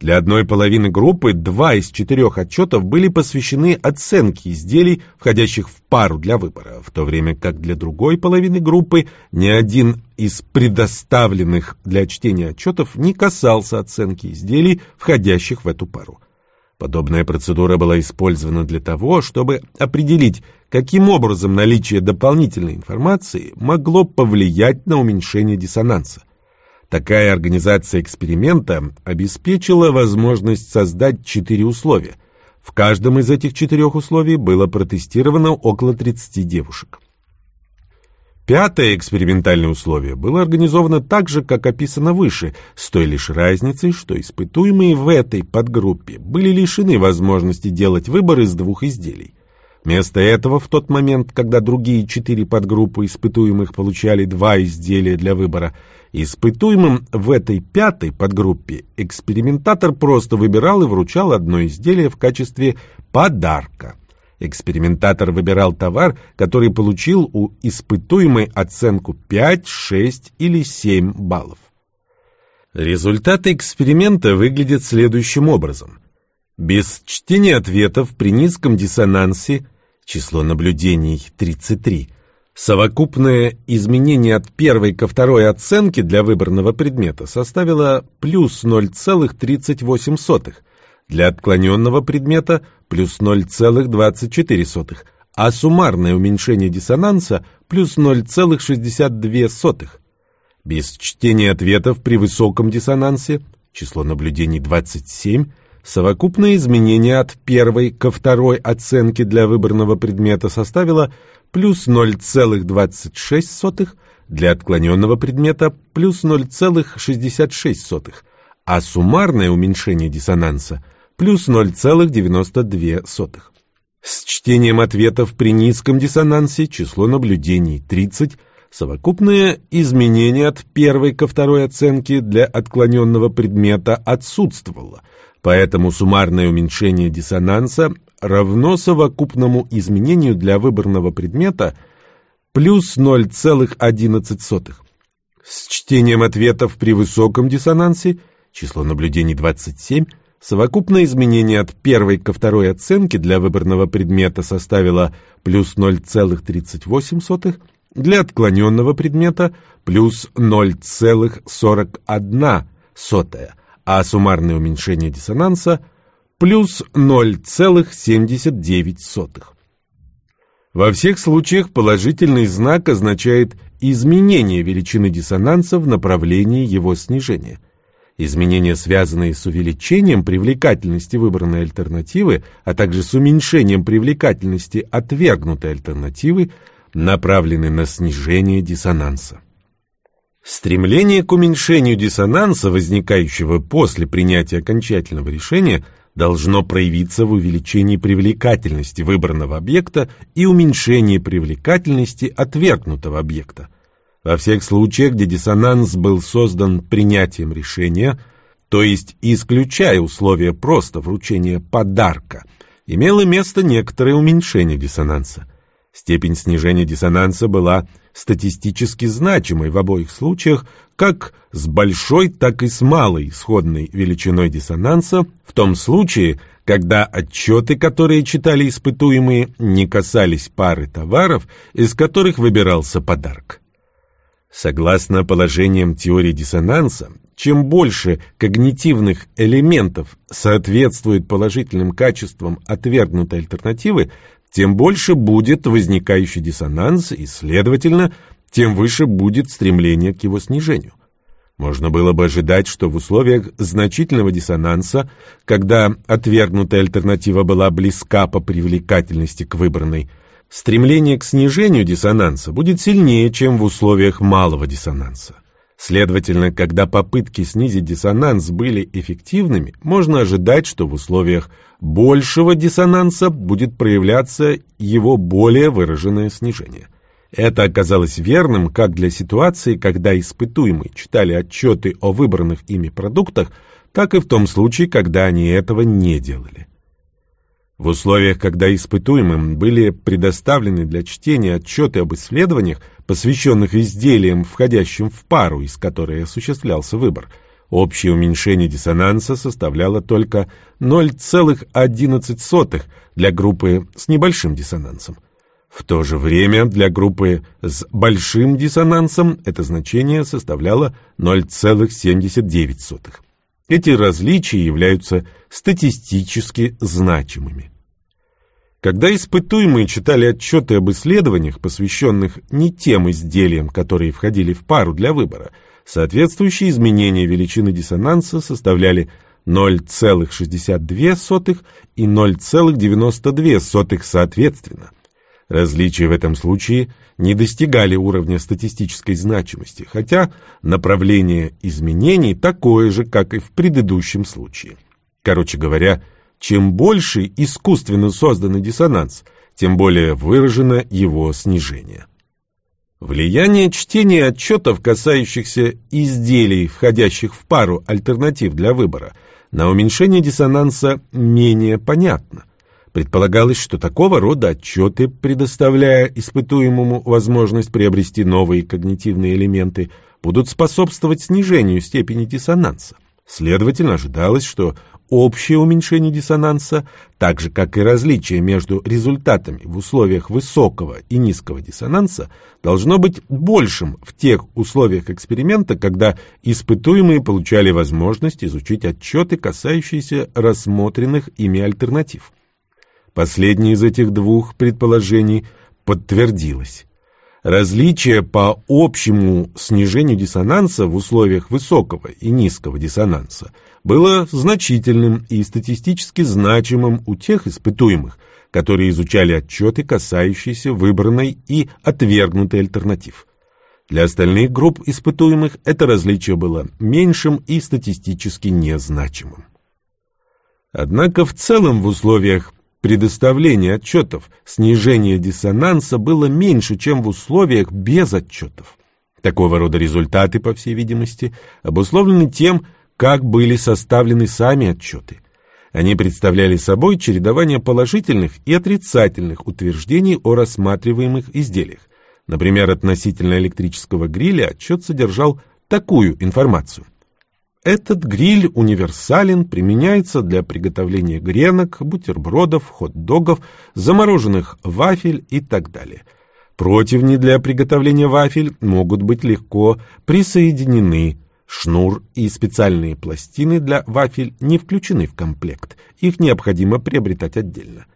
Для одной половины группы два из четырех отчетов были посвящены оценке изделий, входящих в пару для выбора, в то время как для другой половины группы ни один из предоставленных для чтения отчетов не касался оценки изделий, входящих в эту пару. Подобная процедура была использована для того, чтобы определить, каким образом наличие дополнительной информации могло повлиять на уменьшение диссонанса. Такая организация эксперимента обеспечила возможность создать четыре условия. В каждом из этих четырех условий было протестировано около 30 девушек. Пятое экспериментальное условие было организовано так же, как описано выше, с той лишь разницей, что испытуемые в этой подгруппе были лишены возможности делать выбор из двух изделий. Вместо этого, в тот момент, когда другие четыре подгруппы испытуемых получали два изделия для выбора, Испытуемым в этой пятой подгруппе экспериментатор просто выбирал и вручал одно изделие в качестве подарка. Экспериментатор выбирал товар, который получил у испытуемой оценку 5, 6 или 7 баллов. Результаты эксперимента выглядят следующим образом. Без чтения ответов при низком диссонансе число наблюдений 33 Совокупное изменение от первой ко второй оценки для выбранного предмета составило плюс 0,38, для отклоненного предмета плюс 0,24, а суммарное уменьшение диссонанса плюс 0,62. Без чтения ответов при высоком диссонансе, число наблюдений 27, совокупное изменение от первой ко второй оценки для выбранного предмета составило плюс 0,26, для отклоненного предмета плюс 0,66, а суммарное уменьшение диссонанса плюс 0,92. С чтением ответов при низком диссонансе число наблюдений 30, совокупное изменение от первой ко второй оценки для отклоненного предмета отсутствовало, поэтому суммарное уменьшение диссонанса равно совокупному изменению для выбранного предмета плюс 0,11. С чтением ответов при высоком диссонансе, число наблюдений 27, совокупное изменение от первой ко второй оценки для выбранного предмета составило плюс 0,38, для отклоненного предмета плюс 0,41, а суммарное уменьшение диссонанса – плюс 0,79. Во всех случаях положительный знак означает изменение величины диссонанса в направлении его снижения. Изменения, связанные с увеличением привлекательности выбранной альтернативы, а также с уменьшением привлекательности отвергнутой альтернативы, направлены на снижение диссонанса. Стремление к уменьшению диссонанса, возникающего после принятия окончательного решения, должно проявиться в увеличении привлекательности выбранного объекта и уменьшении привлекательности отвергнутого объекта. Во всех случаях, где диссонанс был создан принятием решения, то есть исключая условия просто вручения подарка, имело место некоторое уменьшение диссонанса. Степень снижения диссонанса была статистически значимой в обоих случаях, как с большой, так и с малой исходной величиной диссонанса, в том случае, когда отчеты, которые читали испытуемые, не касались пары товаров, из которых выбирался подарок. Согласно положениям теории диссонанса, чем больше когнитивных элементов соответствует положительным качествам отвергнутой альтернативы, тем больше будет возникающий диссонанс и, следовательно, тем выше будет стремление к его снижению. Можно было бы ожидать, что в условиях значительного диссонанса, когда отвергнутая альтернатива была близка по привлекательности к выбранной, стремление к снижению диссонанса будет сильнее, чем в условиях малого диссонанса. Следовательно, когда попытки снизить диссонанс были эффективными, можно ожидать, что в условиях большего диссонанса будет проявляться его более выраженное снижение. Это оказалось верным как для ситуации, когда испытуемые читали отчеты о выбранных ими продуктах, так и в том случае, когда они этого не делали. В условиях, когда испытуемым были предоставлены для чтения отчеты об исследованиях, посвященных изделиям, входящим в пару, из которой осуществлялся выбор, общее уменьшение диссонанса составляло только 0,11 для группы с небольшим диссонансом. В то же время для группы с большим диссонансом это значение составляло 0,79. Эти различия являются статистически значимыми. Когда испытуемые читали отчеты об исследованиях, посвященных не тем изделиям, которые входили в пару для выбора, соответствующие изменения величины диссонанса составляли 0,62 и 0,92 соответственно. Различия в этом случае не достигали уровня статистической значимости, хотя направление изменений такое же, как и в предыдущем случае. Короче говоря, чем больше искусственно созданный диссонанс, тем более выражено его снижение. Влияние чтения отчетов, касающихся изделий, входящих в пару альтернатив для выбора, на уменьшение диссонанса менее понятно. Предполагалось, что такого рода отчеты, предоставляя испытуемому возможность приобрести новые когнитивные элементы, будут способствовать снижению степени диссонанса. Следовательно, ожидалось, что общее уменьшение диссонанса, так же как и различие между результатами в условиях высокого и низкого диссонанса, должно быть большим в тех условиях эксперимента, когда испытуемые получали возможность изучить отчеты, касающиеся рассмотренных ими альтернатив. Последнее из этих двух предположений подтвердилось. Различие по общему снижению диссонанса в условиях высокого и низкого диссонанса было значительным и статистически значимым у тех испытуемых, которые изучали отчеты, касающиеся выбранной и отвергнутой альтернатив. Для остальных групп испытуемых это различие было меньшим и статистически незначимым. Однако в целом в условиях предоставления отчетов снижение диссонанса было меньше, чем в условиях без отчетов. Такого рода результаты, по всей видимости, обусловлены тем, как были составлены сами отчеты. Они представляли собой чередование положительных и отрицательных утверждений о рассматриваемых изделиях. Например, относительно электрического гриля отчет содержал такую информацию – этот гриль универсален, применяется для приготовления гренок, бутербродов, хот-догов, замороженных вафель и так далее. Противни для приготовления вафель могут быть легко присоединены. Шнур и специальные пластины для вафель не включены в комплект, их необходимо приобретать отдельно.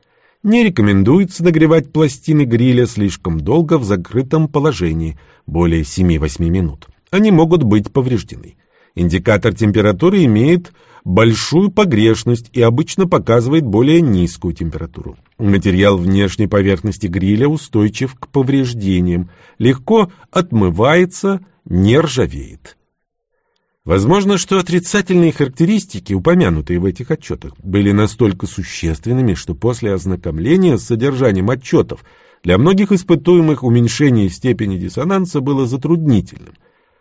Не рекомендуется нагревать пластины гриля слишком долго в закрытом положении, более 7-8 минут. Они могут быть повреждены. Индикатор температуры имеет большую погрешность и обычно показывает более низкую температуру. Материал внешней поверхности гриля устойчив к повреждениям, легко отмывается, не ржавеет. Возможно, что отрицательные характеристики, упомянутые в этих отчетах, были настолько существенными, что после ознакомления с содержанием отчетов для многих испытуемых уменьшение степени диссонанса было затруднительным.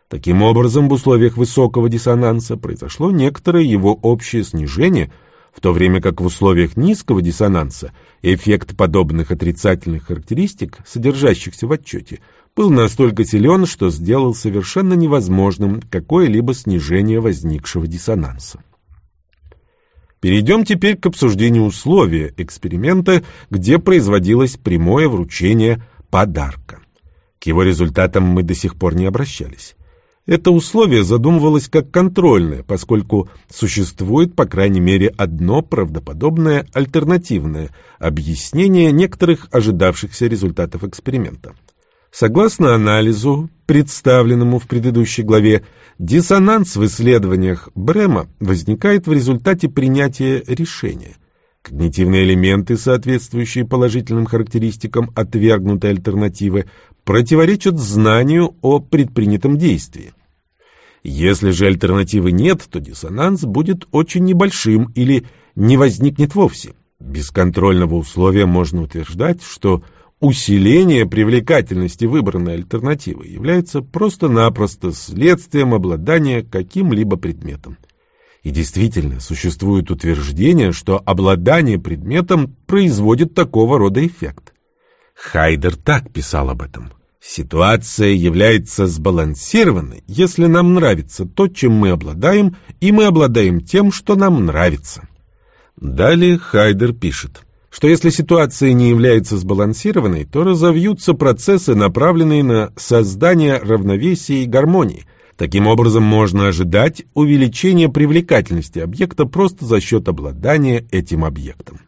Таким образом, в условиях высокого диссонанса произошло некоторое его общее снижение, в то время как в условиях низкого диссонанса эффект подобных отрицательных характеристик, содержащихся в отчете, был настолько силен, что сделал совершенно невозможным какое-либо снижение возникшего диссонанса. Перейдем теперь к обсуждению условия эксперимента, где производилось прямое вручение подарка. К его результатам мы до сих пор не обращались. Это условие задумывалось как контрольное, поскольку существует, по крайней мере, одно правдоподобное альтернативное объяснение некоторых ожидавшихся результатов эксперимента. Согласно анализу, представленному в предыдущей главе, диссонанс в исследованиях Брема возникает в результате принятия решения. Когнитивные элементы, соответствующие положительным характеристикам отвергнутой альтернативы, противоречат знанию о предпринятом действии. Если же альтернативы нет, то диссонанс будет очень небольшим или не возникнет вовсе. Без контрольного условия можно утверждать, что Усиление привлекательности выбранной альтернативы является просто-напросто следствием обладания каким-либо предметом. И действительно, существует утверждение, что обладание предметом производит такого рода эффект. Хайдер так писал об этом. Ситуация является сбалансированной, если нам нравится то, чем мы обладаем, и мы обладаем тем, что нам нравится. Далее Хайдер пишет что если ситуация не является сбалансированной, то разовьются процессы, направленные на создание равновесия и гармонии. Таким образом, можно ожидать увеличения привлекательности объекта просто за счет обладания этим объектом.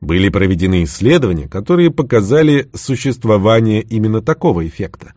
Были проведены исследования, которые показали существование именно такого эффекта.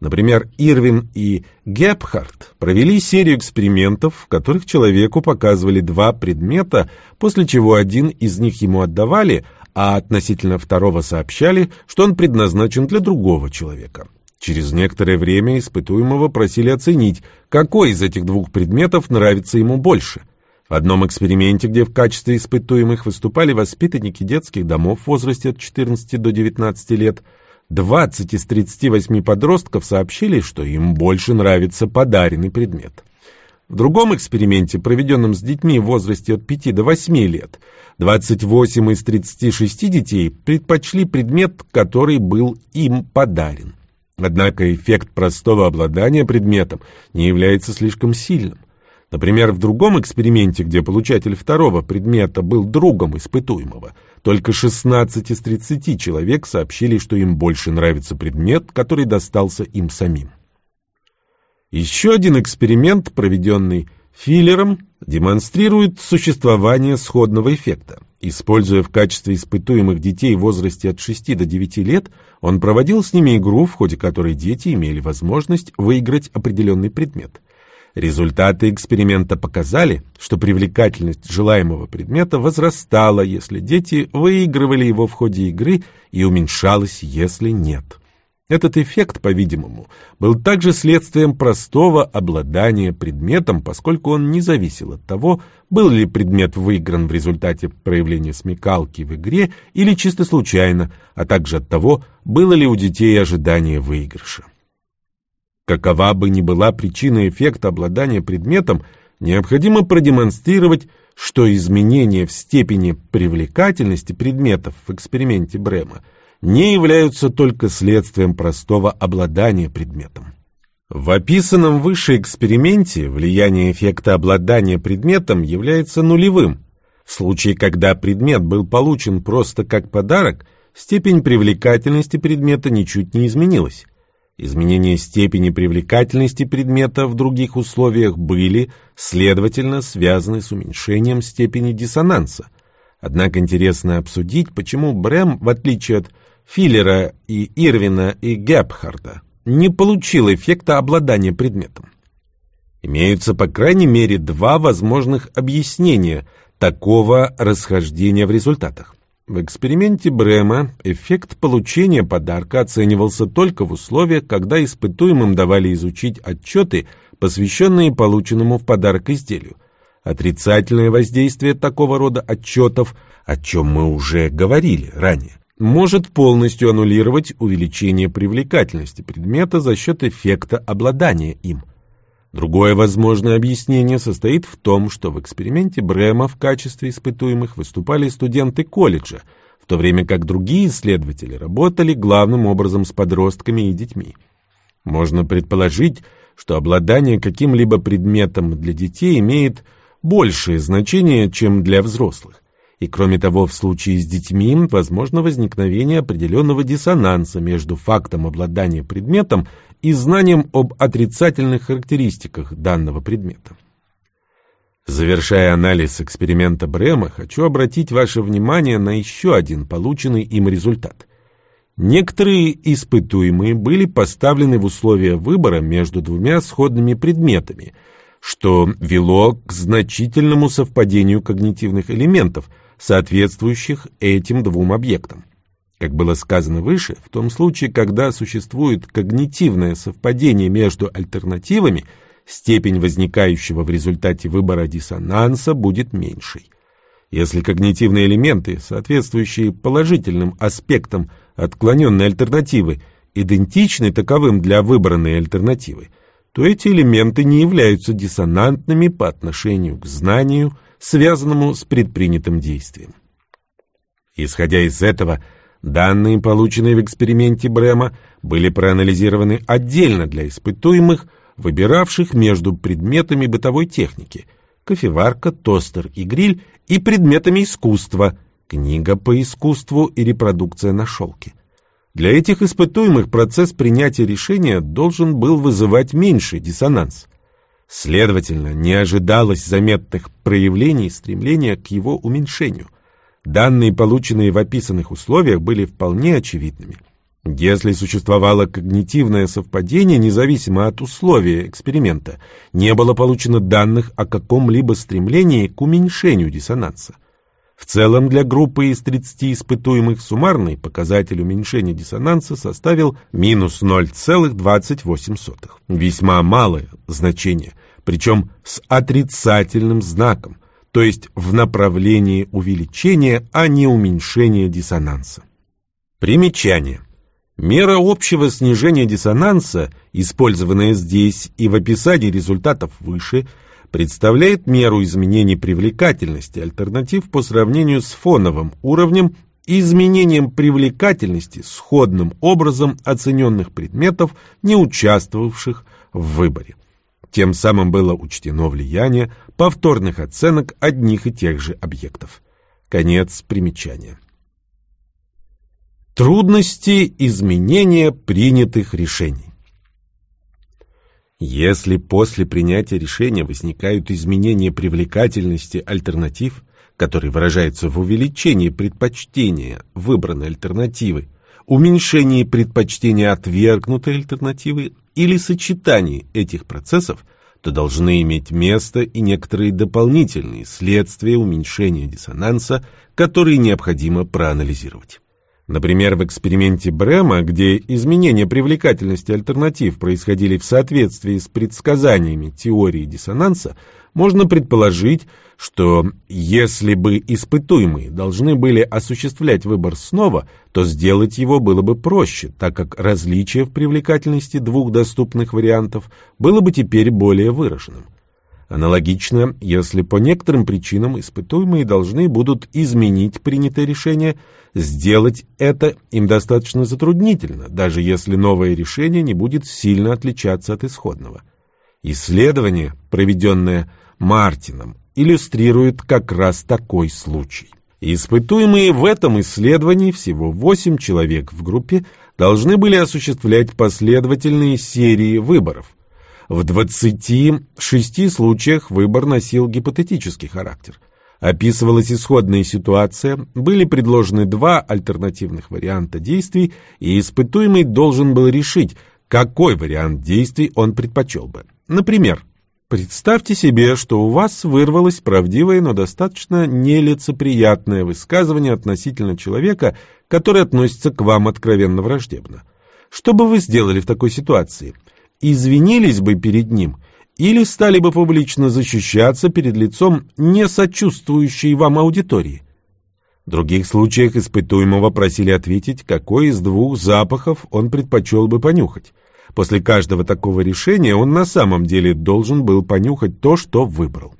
Например, Ирвин и Гепхард провели серию экспериментов, в которых человеку показывали два предмета, после чего один из них ему отдавали, а относительно второго сообщали, что он предназначен для другого человека. Через некоторое время испытуемого просили оценить, какой из этих двух предметов нравится ему больше. В одном эксперименте, где в качестве испытуемых выступали воспитанники детских домов в возрасте от 14 до 19 лет, 20 из 38 подростков сообщили, что им больше нравится подаренный предмет. В другом эксперименте, проведенном с детьми в возрасте от 5 до 8 лет, 28 из 36 детей предпочли предмет, который был им подарен. Однако эффект простого обладания предметом не является слишком сильным. Например, в другом эксперименте, где получатель второго предмета был другом испытуемого, только 16 из 30 человек сообщили, что им больше нравится предмет, который достался им самим. Еще один эксперимент, проведенный Филлером, демонстрирует существование сходного эффекта. Используя в качестве испытуемых детей в возрасте от 6 до 9 лет, он проводил с ними игру, в ходе которой дети имели возможность выиграть определенный предмет. Результаты эксперимента показали, что привлекательность желаемого предмета возрастала, если дети выигрывали его в ходе игры, и уменьшалась, если нет. Этот эффект, по-видимому, был также следствием простого обладания предметом, поскольку он не зависел от того, был ли предмет выигран в результате проявления смекалки в игре или чисто случайно, а также от того, было ли у детей ожидание выигрыша. Какова бы ни была причина эффекта обладания предметом, необходимо продемонстрировать, что изменения в степени привлекательности предметов в эксперименте Брема не являются только следствием простого обладания предметом. В описанном выше эксперименте влияние эффекта обладания предметом является нулевым. В случае, когда предмет был получен просто как подарок, степень привлекательности предмета ничуть не изменилась. Изменения степени привлекательности предмета в других условиях были, следовательно, связаны с уменьшением степени диссонанса. Однако интересно обсудить, почему Брэм, в отличие от Филлера и Ирвина и Гепхарда, не получил эффекта обладания предметом. Имеются по крайней мере два возможных объяснения такого расхождения в результатах. В эксперименте Брема эффект получения подарка оценивался только в условиях, когда испытуемым давали изучить отчеты, посвященные полученному в подарок изделию. Отрицательное воздействие такого рода отчетов, о чем мы уже говорили ранее, может полностью аннулировать увеличение привлекательности предмета за счет эффекта обладания им. Другое возможное объяснение состоит в том, что в эксперименте Брема в качестве испытуемых выступали студенты колледжа, в то время как другие исследователи работали главным образом с подростками и детьми. Можно предположить, что обладание каким-либо предметом для детей имеет большее значение, чем для взрослых. И кроме того, в случае с детьми возможно возникновение определенного диссонанса между фактом обладания предметом и знанием об отрицательных характеристиках данного предмета. Завершая анализ эксперимента Брема, хочу обратить ваше внимание на еще один полученный им результат. Некоторые испытуемые были поставлены в условия выбора между двумя сходными предметами, что вело к значительному совпадению когнитивных элементов, соответствующих этим двум объектам. Как было сказано выше, в том случае, когда существует когнитивное совпадение между альтернативами, степень возникающего в результате выбора диссонанса будет меньшей. Если когнитивные элементы, соответствующие положительным аспектам отклоненной альтернативы, идентичны таковым для выбранной альтернативы, то эти элементы не являются диссонантными по отношению к знанию, связанному с предпринятым действием. Исходя из этого, Данные, полученные в эксперименте Брема, были проанализированы отдельно для испытуемых, выбиравших между предметами бытовой техники – кофеварка, тостер и гриль – и предметами искусства – книга по искусству и репродукция на шелке. Для этих испытуемых процесс принятия решения должен был вызывать меньший диссонанс. Следовательно, не ожидалось заметных проявлений стремления к его уменьшению – Данные, полученные в описанных условиях, были вполне очевидными. Если существовало когнитивное совпадение, независимо от условия эксперимента, не было получено данных о каком-либо стремлении к уменьшению диссонанса. В целом для группы из 30 испытуемых суммарный показатель уменьшения диссонанса составил минус 0,28. Весьма малое значение, причем с отрицательным знаком – то есть в направлении увеличения, а не уменьшения диссонанса. Примечание. Мера общего снижения диссонанса, использованная здесь и в описании результатов выше, представляет меру изменений привлекательности альтернатив по сравнению с фоновым уровнем и изменением привлекательности сходным образом оцененных предметов, не участвовавших в выборе. Тем самым было учтено влияние повторных оценок одних и тех же объектов. Конец примечания. Трудности изменения принятых решений. Если после принятия решения возникают изменения привлекательности альтернатив, которые выражаются в увеличении предпочтения выбранной альтернативы, уменьшении предпочтения отвергнутой альтернативы или сочетании этих процессов, то должны иметь место и некоторые дополнительные следствия уменьшения диссонанса, которые необходимо проанализировать. Например, в эксперименте Брема, где изменения привлекательности альтернатив происходили в соответствии с предсказаниями теории диссонанса, можно предположить, что если бы испытуемые должны были осуществлять выбор снова, то сделать его было бы проще, так как различие в привлекательности двух доступных вариантов было бы теперь более выраженным. Аналогично, если по некоторым причинам испытуемые должны будут изменить принятое решение, сделать это им достаточно затруднительно, даже если новое решение не будет сильно отличаться от исходного. Исследование, проведенное Мартином, иллюстрирует как раз такой случай. Испытуемые в этом исследовании, всего 8 человек в группе, должны были осуществлять последовательные серии выборов. В 26 случаях выбор носил гипотетический характер. Описывалась исходная ситуация, были предложены два альтернативных варианта действий, и испытуемый должен был решить, какой вариант действий он предпочел бы. Например, представьте себе, что у вас вырвалось правдивое, но достаточно нелицеприятное высказывание относительно человека, который относится к вам откровенно враждебно. Что бы вы сделали в такой ситуации? Извинились бы перед ним – или стали бы публично защищаться перед лицом несочувствующей вам аудитории. В других случаях испытуемого просили ответить, какой из двух запахов он предпочел бы понюхать. После каждого такого решения он на самом деле должен был понюхать то, что выбрал.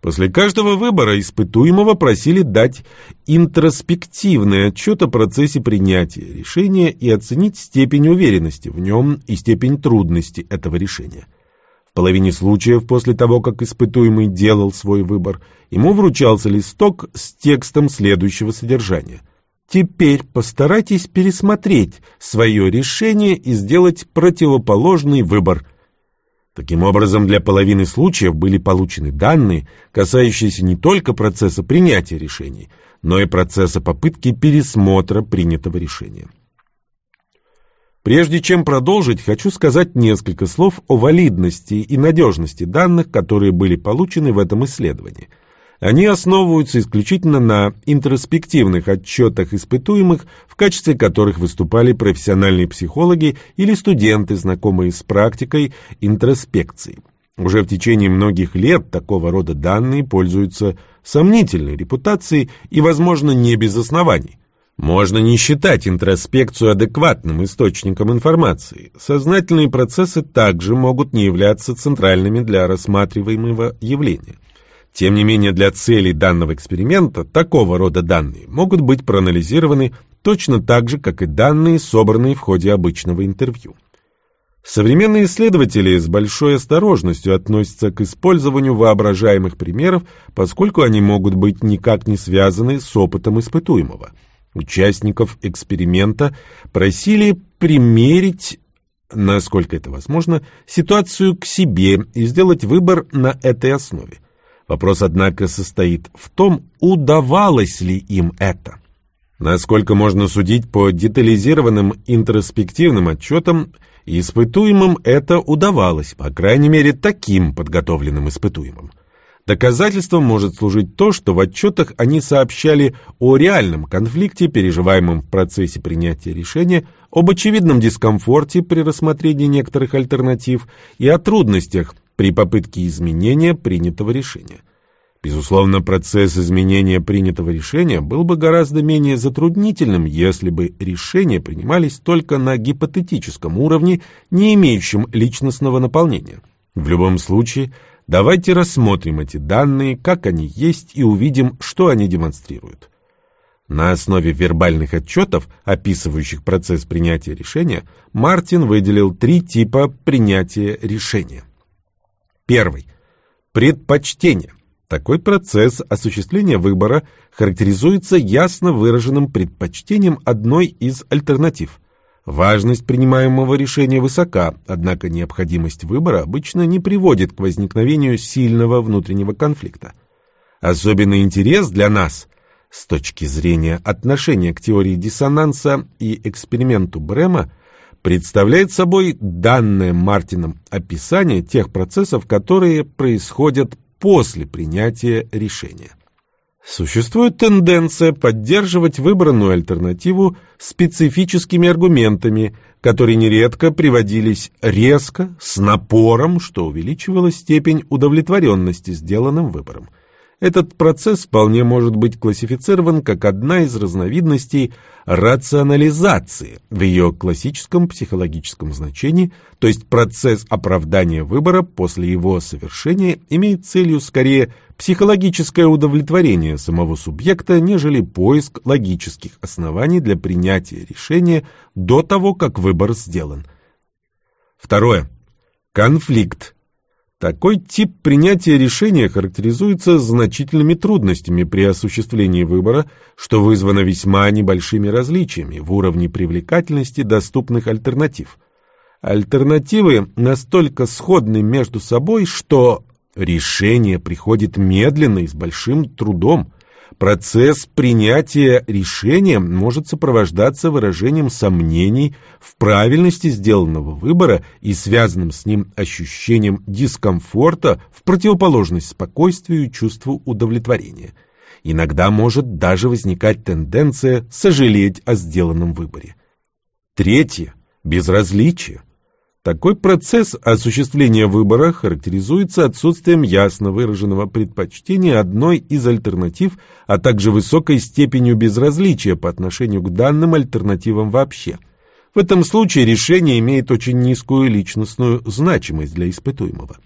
После каждого выбора испытуемого просили дать интроспективный отчет о процессе принятия решения и оценить степень уверенности в нем и степень трудности этого решения половине случаев после того, как испытуемый делал свой выбор, ему вручался листок с текстом следующего содержания. Теперь постарайтесь пересмотреть свое решение и сделать противоположный выбор. Таким образом, для половины случаев были получены данные, касающиеся не только процесса принятия решений, но и процесса попытки пересмотра принятого решения. Прежде чем продолжить, хочу сказать несколько слов о валидности и надежности данных, которые были получены в этом исследовании. Они основываются исключительно на интроспективных отчетах испытуемых, в качестве которых выступали профессиональные психологи или студенты, знакомые с практикой интроспекции. Уже в течение многих лет такого рода данные пользуются сомнительной репутацией и, возможно, не без оснований. Можно не считать интроспекцию адекватным источником информации. Сознательные процессы также могут не являться центральными для рассматриваемого явления. Тем не менее, для целей данного эксперимента такого рода данные могут быть проанализированы точно так же, как и данные, собранные в ходе обычного интервью. Современные исследователи с большой осторожностью относятся к использованию воображаемых примеров, поскольку они могут быть никак не связаны с опытом испытуемого – Участников эксперимента просили примерить, насколько это возможно, ситуацию к себе и сделать выбор на этой основе. Вопрос, однако, состоит в том, удавалось ли им это. Насколько можно судить по детализированным интроспективным отчетам, испытуемым это удавалось, по крайней мере, таким подготовленным испытуемым. Доказательством может служить то, что в отчетах они сообщали о реальном конфликте, переживаемом в процессе принятия решения, об очевидном дискомфорте при рассмотрении некоторых альтернатив и о трудностях при попытке изменения принятого решения. Безусловно, процесс изменения принятого решения был бы гораздо менее затруднительным, если бы решения принимались только на гипотетическом уровне, не имеющем личностного наполнения. В любом случае, Давайте рассмотрим эти данные, как они есть, и увидим, что они демонстрируют. На основе вербальных отчетов, описывающих процесс принятия решения, Мартин выделил три типа принятия решения. Первый. Предпочтение. Такой процесс осуществления выбора характеризуется ясно выраженным предпочтением одной из альтернатив – Важность принимаемого решения высока, однако необходимость выбора обычно не приводит к возникновению сильного внутреннего конфликта. Особенный интерес для нас с точки зрения отношения к теории диссонанса и эксперименту Брема представляет собой данное Мартином описание тех процессов, которые происходят после принятия решения. Существует тенденция поддерживать выбранную альтернативу специфическими аргументами, которые нередко приводились резко, с напором, что увеличивало степень удовлетворенности сделанным выбором. Этот процесс вполне может быть классифицирован как одна из разновидностей рационализации в ее классическом психологическом значении, то есть процесс оправдания выбора после его совершения имеет целью скорее психологическое удовлетворение самого субъекта, нежели поиск логических оснований для принятия решения до того, как выбор сделан. Второе. Конфликт такой тип принятия решения характеризуется значительными трудностями при осуществлении выбора, что вызвано весьма небольшими различиями в уровне привлекательности доступных альтернатив. Альтернативы настолько сходны между собой, что Решение приходит медленно и с большим трудом. Процесс принятия решения может сопровождаться выражением сомнений в правильности сделанного выбора и связанным с ним ощущением дискомфорта в противоположность спокойствию и чувству удовлетворения. Иногда может даже возникать тенденция сожалеть о сделанном выборе. Третье. Безразличие. Такой процесс осуществления выбора характеризуется отсутствием ясно выраженного предпочтения одной из альтернатив, а также высокой степенью безразличия по отношению к данным альтернативам вообще. В этом случае решение имеет очень низкую личностную значимость для испытуемого.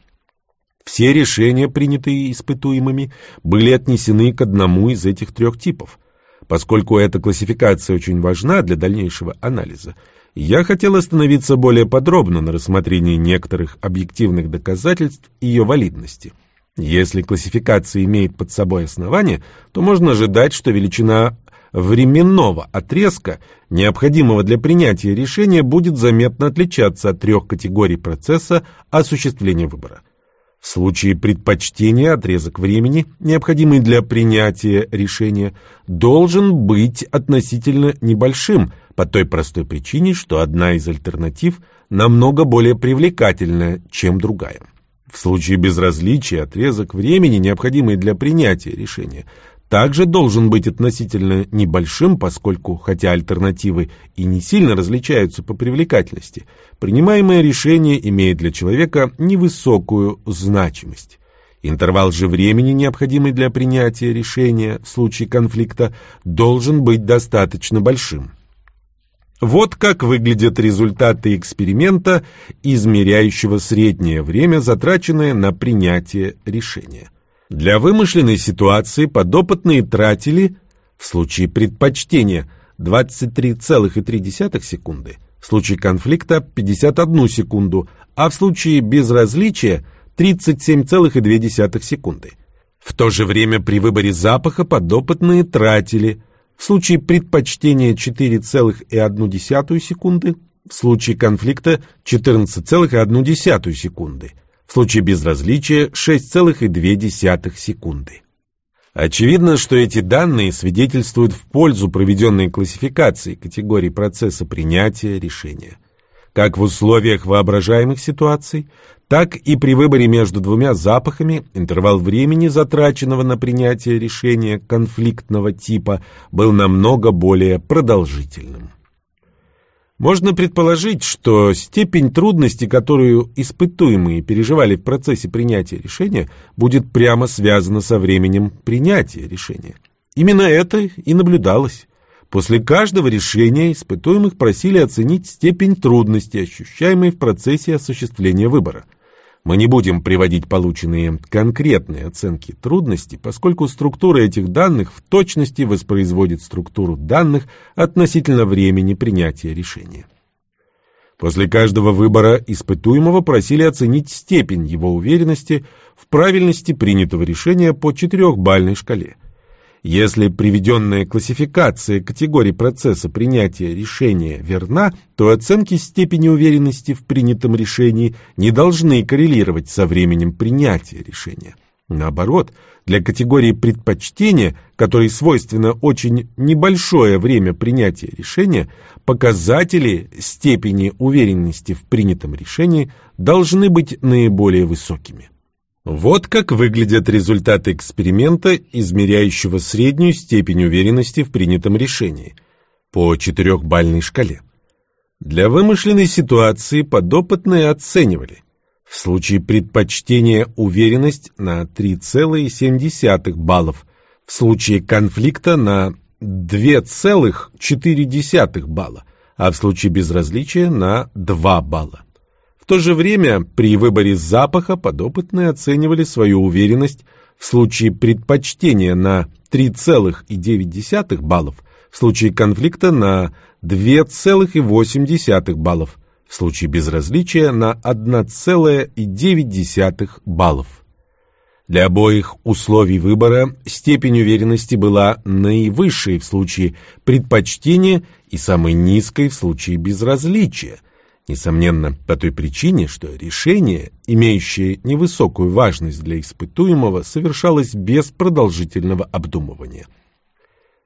Все решения, принятые испытуемыми, были отнесены к одному из этих трех типов. Поскольку эта классификация очень важна для дальнейшего анализа, я хотел остановиться более подробно на рассмотрении некоторых объективных доказательств ее валидности. Если классификация имеет под собой основание, то можно ожидать, что величина временного отрезка, необходимого для принятия решения, будет заметно отличаться от трех категорий процесса осуществления выбора. В случае предпочтения отрезок времени, необходимый для принятия решения, должен быть относительно небольшим, по той простой причине, что одна из альтернатив намного более привлекательная, чем другая. В случае безразличия отрезок времени, необходимый для принятия решения, также должен быть относительно небольшим, поскольку, хотя альтернативы и не сильно различаются по привлекательности, принимаемое решение имеет для человека невысокую значимость. Интервал же времени, необходимый для принятия решения в случае конфликта, должен быть достаточно большим. Вот как выглядят результаты эксперимента, измеряющего среднее время, затраченное на принятие решения. Для вымышленной ситуации подопытные тратили, в случае предпочтения, 23,3 секунды, в случае конфликта 51 секунду, а в случае безразличия 37,2 секунды. В то же время при выборе запаха подопытные тратили в случае предпочтения 4,1 секунды, в случае конфликта 14,1 секунды, в случае безразличия 6,2 секунды. Очевидно, что эти данные свидетельствуют в пользу проведенной классификации категорий процесса принятия решения. Как в условиях воображаемых ситуаций, так и при выборе между двумя запахами интервал времени, затраченного на принятие решения конфликтного типа, был намного более продолжительным. Можно предположить, что степень трудности, которую испытуемые переживали в процессе принятия решения, будет прямо связана со временем принятия решения. Именно это и наблюдалось. После каждого решения испытуемых просили оценить степень трудности, ощущаемой в процессе осуществления выбора. Мы не будем приводить полученные конкретные оценки трудности, поскольку структура этих данных в точности воспроизводит структуру данных относительно времени принятия решения. После каждого выбора испытуемого просили оценить степень его уверенности в правильности принятого решения по четырехбальной шкале. Если приведенная классификация категорий процесса принятия решения верна, то оценки степени уверенности в принятом решении не должны коррелировать со временем принятия решения. Наоборот, для категории предпочтения, которой свойственно очень небольшое время принятия решения, показатели степени уверенности в принятом решении должны быть наиболее высокими. Вот как выглядят результаты эксперимента, измеряющего среднюю степень уверенности в принятом решении по четырехбальной шкале. Для вымышленной ситуации подопытные оценивали в случае предпочтения уверенность на 3,7 баллов, в случае конфликта на 2,4 балла, а в случае безразличия на 2 балла. В то же время при выборе запаха подопытные оценивали свою уверенность в случае предпочтения на 3,9 баллов, в случае конфликта на 2,8 баллов, в случае безразличия на 1,9 баллов. Для обоих условий выбора степень уверенности была наивысшей в случае предпочтения и самой низкой в случае безразличия – Несомненно, по той причине, что решение, имеющее невысокую важность для испытуемого, совершалось без продолжительного обдумывания.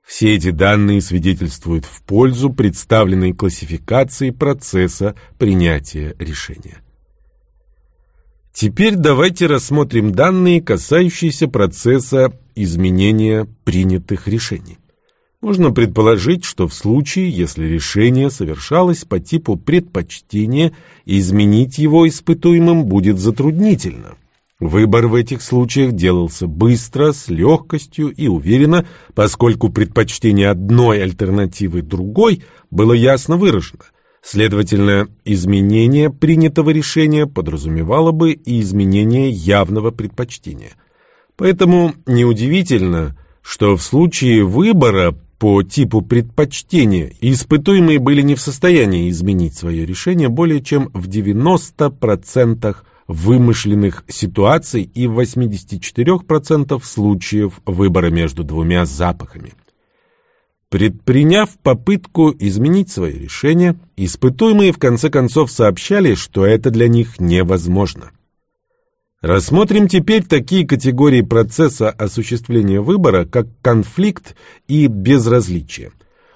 Все эти данные свидетельствуют в пользу представленной классификации процесса принятия решения. Теперь давайте рассмотрим данные, касающиеся процесса изменения принятых решений. Можно предположить, что в случае, если решение совершалось по типу предпочтения, изменить его испытуемым будет затруднительно. Выбор в этих случаях делался быстро, с легкостью и уверенно, поскольку предпочтение одной альтернативы другой было ясно выражено. Следовательно, изменение принятого решения подразумевало бы и изменение явного предпочтения. Поэтому неудивительно, что в случае выбора по типу предпочтения испытуемые были не в состоянии изменить свое решение более чем в 90% вымышленных ситуаций и в 84% случаев выбора между двумя запахами. Предприняв попытку изменить свое решение, испытуемые в конце концов сообщали, что это для них невозможно. Рассмотрим теперь такие категории процесса осуществления выбора, как конфликт и безразличие.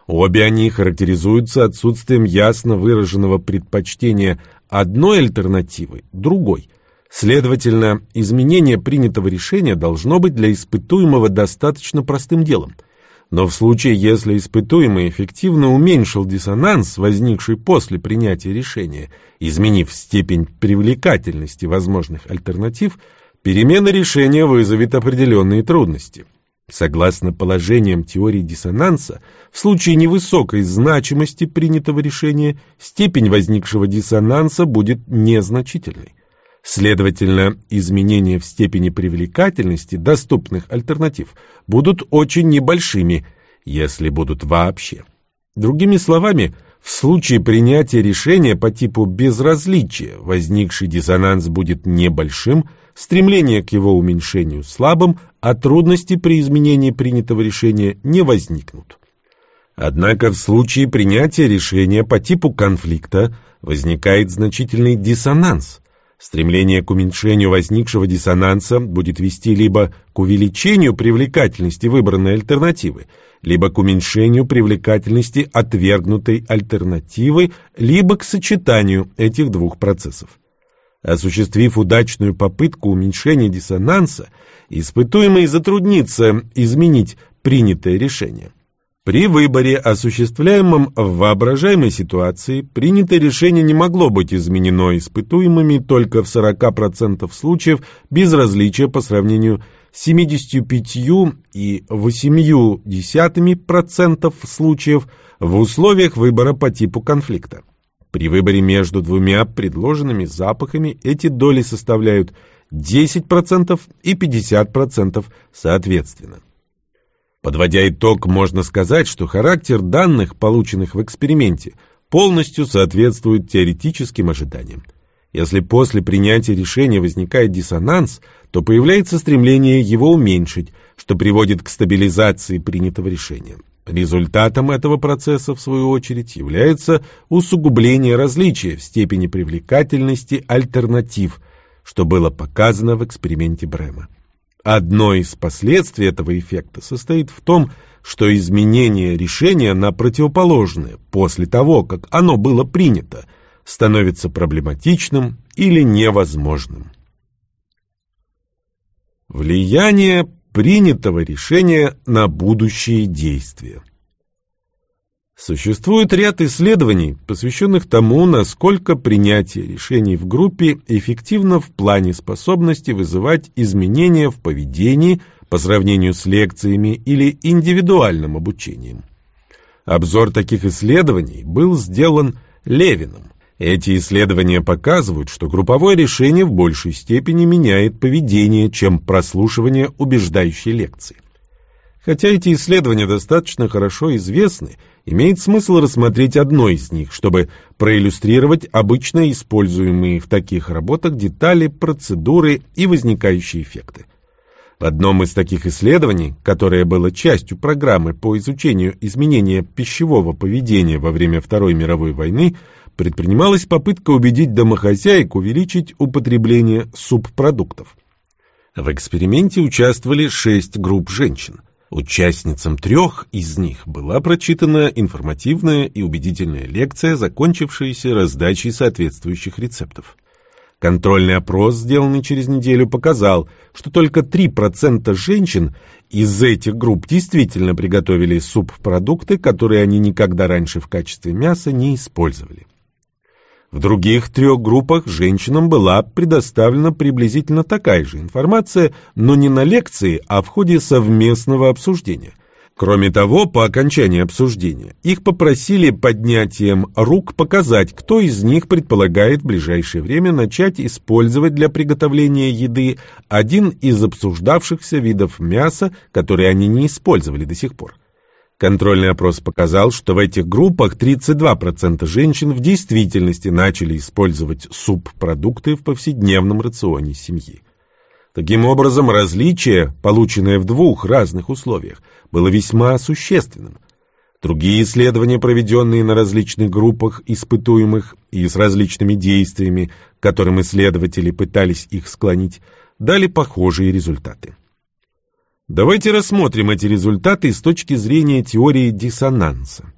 Обе они характеризуются отсутствием ясно выраженного предпочтения одной альтернативы другой. Следовательно, изменение принятого решения должно быть для испытуемого достаточно простым делом – но в случае, если испытуемый эффективно уменьшил диссонанс, возникший после принятия решения, изменив степень привлекательности возможных альтернатив, перемена решения вызовет определенные трудности. Согласно положениям теории диссонанса, в случае невысокой значимости принятого решения, степень возникшего диссонанса будет незначительной. Следовательно, изменения в степени привлекательности доступных альтернатив будут очень небольшими, если будут вообще. Другими словами, в случае принятия решения по типу безразличия возникший диссонанс будет небольшим, стремление к его уменьшению слабым, а трудности при изменении принятого решения не возникнут. Однако в случае принятия решения по типу конфликта возникает значительный диссонанс – Стремление к уменьшению возникшего диссонанса будет вести либо к увеличению привлекательности выбранной альтернативы, либо к уменьшению привлекательности отвергнутой альтернативы, либо к сочетанию этих двух процессов. Осуществив удачную попытку уменьшения диссонанса, испытуемый затруднится изменить принятое решение. При выборе, осуществляемом в воображаемой ситуации, принятое решение не могло быть изменено испытуемыми только в 40% случаев без различия по сравнению с 75,8% случаев в условиях выбора по типу конфликта. При выборе между двумя предложенными запахами эти доли составляют 10% и 50% соответственно. Подводя итог, можно сказать, что характер данных, полученных в эксперименте, полностью соответствует теоретическим ожиданиям. Если после принятия решения возникает диссонанс, то появляется стремление его уменьшить, что приводит к стабилизации принятого решения. Результатом этого процесса, в свою очередь, является усугубление различия в степени привлекательности альтернатив, что было показано в эксперименте Брема. Одно из последствий этого эффекта состоит в том, что изменение решения на противоположное после того, как оно было принято, становится проблематичным или невозможным. Влияние принятого решения на будущие действия Существует ряд исследований, посвященных тому, насколько принятие решений в группе эффективно в плане способности вызывать изменения в поведении по сравнению с лекциями или индивидуальным обучением. Обзор таких исследований был сделан Левиным. Эти исследования показывают, что групповое решение в большей степени меняет поведение, чем прослушивание убеждающей лекции. Хотя эти исследования достаточно хорошо известны, имеет смысл рассмотреть одно из них, чтобы проиллюстрировать обычно используемые в таких работах детали, процедуры и возникающие эффекты. В одном из таких исследований, которое было частью программы по изучению изменения пищевого поведения во время Второй мировой войны, предпринималась попытка убедить домохозяек увеличить употребление субпродуктов. В эксперименте участвовали шесть групп женщин. Участницам трех из них была прочитана информативная и убедительная лекция, закончившаяся раздачей соответствующих рецептов. Контрольный опрос, сделанный через неделю, показал, что только 3% женщин из этих групп действительно приготовили субпродукты, которые они никогда раньше в качестве мяса не использовали. В других трех группах женщинам была предоставлена приблизительно такая же информация, но не на лекции, а в ходе совместного обсуждения. Кроме того, по окончании обсуждения, их попросили поднятием рук показать, кто из них предполагает в ближайшее время начать использовать для приготовления еды один из обсуждавшихся видов мяса, который они не использовали до сих пор. Контрольный опрос показал, что в этих группах 32% женщин в действительности начали использовать субпродукты в повседневном рационе семьи. Таким образом, различие, полученное в двух разных условиях, было весьма существенным. Другие исследования, проведенные на различных группах испытуемых и с различными действиями, к которым исследователи пытались их склонить, дали похожие результаты. Давайте рассмотрим эти результаты с точки зрения теории диссонанса.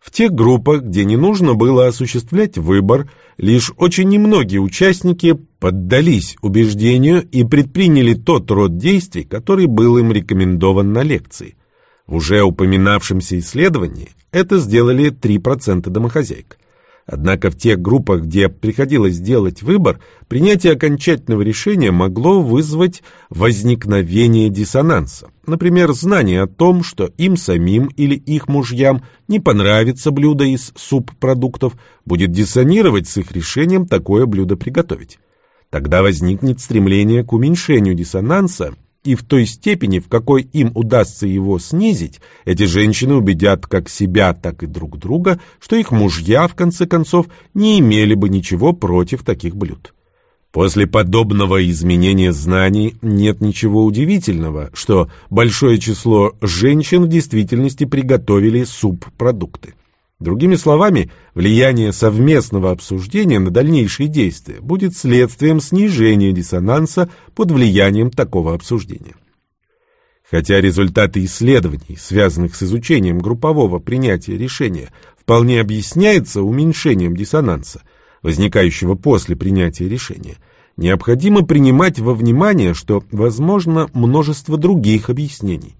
В тех группах, где не нужно было осуществлять выбор, лишь очень немногие участники поддались убеждению и предприняли тот род действий, который был им рекомендован на лекции. В уже упоминавшемся исследовании это сделали 3% домохозяек. Однако в тех группах, где приходилось делать выбор, принятие окончательного решения могло вызвать возникновение диссонанса. Например, знание о том, что им самим или их мужьям не понравится блюдо из субпродуктов, будет диссонировать с их решением такое блюдо приготовить. Тогда возникнет стремление к уменьшению диссонанса и в той степени, в какой им удастся его снизить, эти женщины убедят как себя, так и друг друга, что их мужья, в конце концов, не имели бы ничего против таких блюд. После подобного изменения знаний нет ничего удивительного, что большое число женщин в действительности приготовили субпродукты. Другими словами, влияние совместного обсуждения на дальнейшие действия будет следствием снижения диссонанса под влиянием такого обсуждения. Хотя результаты исследований, связанных с изучением группового принятия решения, вполне объясняются уменьшением диссонанса, возникающего после принятия решения, необходимо принимать во внимание, что возможно множество других объяснений.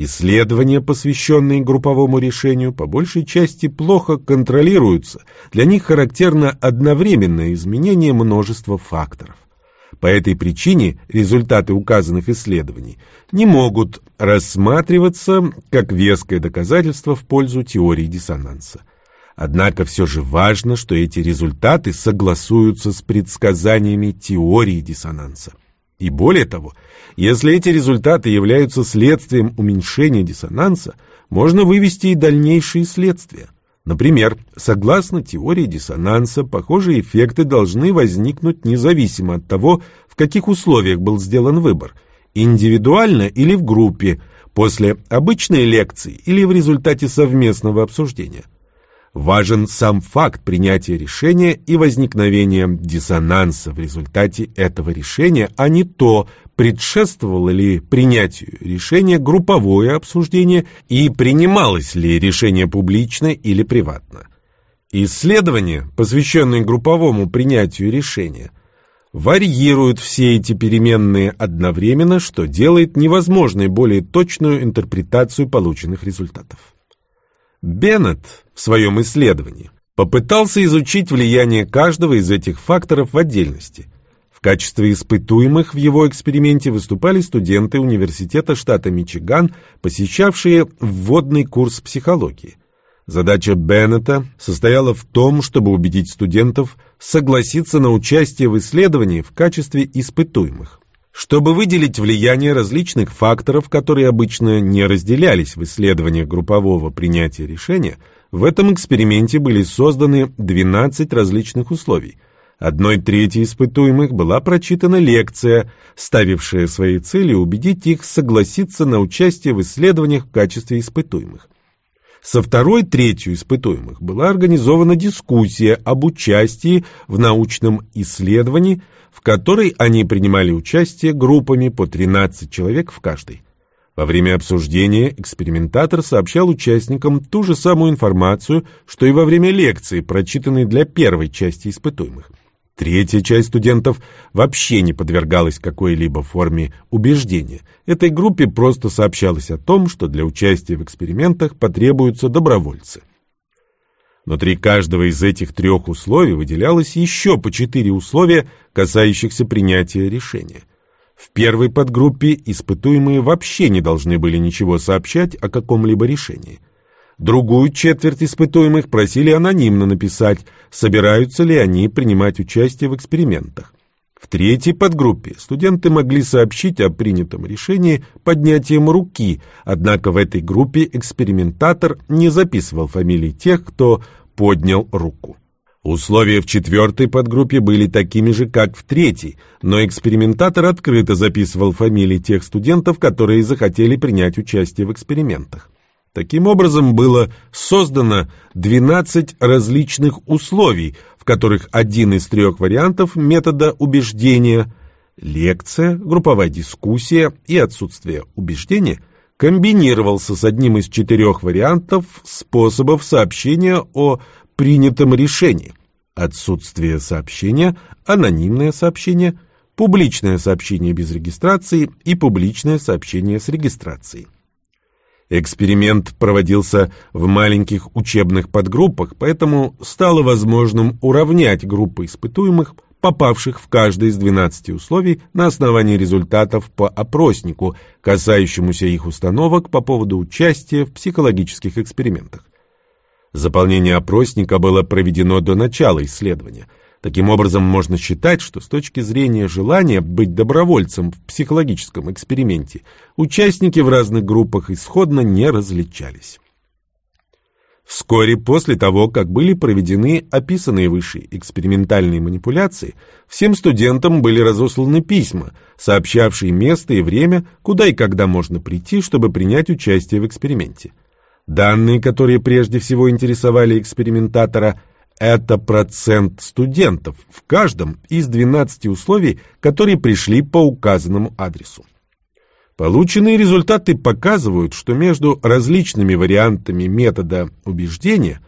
Исследования, посвященные групповому решению, по большей части плохо контролируются, для них характерно одновременное изменение множества факторов. По этой причине результаты указанных исследований не могут рассматриваться как веское доказательство в пользу теории диссонанса. Однако все же важно, что эти результаты согласуются с предсказаниями теории диссонанса. И более того, если эти результаты являются следствием уменьшения диссонанса, можно вывести и дальнейшие следствия. Например, согласно теории диссонанса, похожие эффекты должны возникнуть независимо от того, в каких условиях был сделан выбор – индивидуально или в группе, после обычной лекции или в результате совместного обсуждения – Важен сам факт принятия решения и возникновения диссонанса в результате этого решения, а не то, предшествовало ли принятию решения групповое обсуждение и принималось ли решение публично или приватно. Исследования, посвященные групповому принятию решения, варьируют все эти переменные одновременно, что делает невозможной более точную интерпретацию полученных результатов. Беннет в своем исследовании попытался изучить влияние каждого из этих факторов в отдельности. В качестве испытуемых в его эксперименте выступали студенты университета штата Мичиган, посещавшие вводный курс психологии. Задача Беннета состояла в том, чтобы убедить студентов согласиться на участие в исследовании в качестве испытуемых. Чтобы выделить влияние различных факторов, которые обычно не разделялись в исследованиях группового принятия решения, в этом эксперименте были созданы 12 различных условий. Одной трети испытуемых была прочитана лекция, ставившая своей целью убедить их согласиться на участие в исследованиях в качестве испытуемых. Со второй третью испытуемых была организована дискуссия об участии в научном исследовании, в которой они принимали участие группами по 13 человек в каждой. Во время обсуждения экспериментатор сообщал участникам ту же самую информацию, что и во время лекции, прочитанной для первой части испытуемых. Третья часть студентов вообще не подвергалась какой-либо форме убеждения. Этой группе просто сообщалось о том, что для участия в экспериментах потребуются добровольцы. Внутри каждого из этих трех условий выделялось еще по четыре условия, касающихся принятия решения. В первой подгруппе испытуемые вообще не должны были ничего сообщать о каком-либо решении. Другую четверть испытуемых просили анонимно написать, собираются ли они принимать участие в экспериментах. В третьей подгруппе студенты могли сообщить о принятом решении поднятием руки, однако в этой группе экспериментатор не записывал фамилии тех, кто поднял руку. Условия в четвертой подгруппе были такими же, как в третьей, но экспериментатор открыто записывал фамилии тех студентов, которые захотели принять участие в экспериментах. Таким образом, было создано 12 различных условий, в которых один из трех вариантов метода убеждения – лекция, групповая дискуссия и отсутствие убеждения – комбинировался с одним из четырех вариантов способов сообщения о принятом решении. Отсутствие сообщения, анонимное сообщение, публичное сообщение без регистрации и публичное сообщение с регистрацией. Эксперимент проводился в маленьких учебных подгруппах, поэтому стало возможным уравнять группы испытуемых, попавших в каждое из 12 условий на основании результатов по опроснику, касающемуся их установок по поводу участия в психологических экспериментах. Заполнение опросника было проведено до начала исследования – Таким образом, можно считать, что с точки зрения желания быть добровольцем в психологическом эксперименте, участники в разных группах исходно не различались. Вскоре после того, как были проведены описанные выше экспериментальные манипуляции, всем студентам были разосланы письма, сообщавшие место и время, куда и когда можно прийти, чтобы принять участие в эксперименте. Данные, которые прежде всего интересовали экспериментатора – это процент студентов в каждом из 12 условий, которые пришли по указанному адресу. Полученные результаты показывают, что между различными вариантами метода убеждения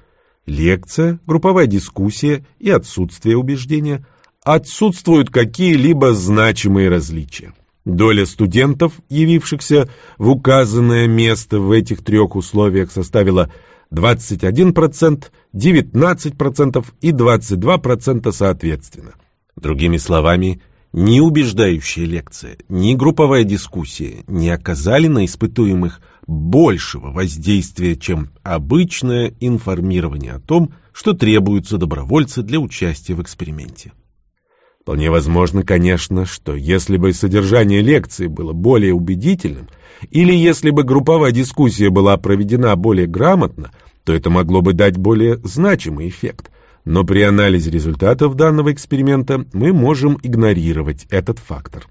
лекция, групповая дискуссия и отсутствие убеждения отсутствуют какие-либо значимые различия. Доля студентов, явившихся в указанное место в этих трех условиях, составила 21%, 19% и 22% соответственно. Другими словами, ни убеждающая лекция, ни групповая дискуссия не оказали на испытуемых большего воздействия, чем обычное информирование о том, что требуются добровольцы для участия в эксперименте. Вполне возможно, конечно, что если бы содержание лекции было более убедительным, или если бы групповая дискуссия была проведена более грамотно, то это могло бы дать более значимый эффект. Но при анализе результатов данного эксперимента мы можем игнорировать этот фактор.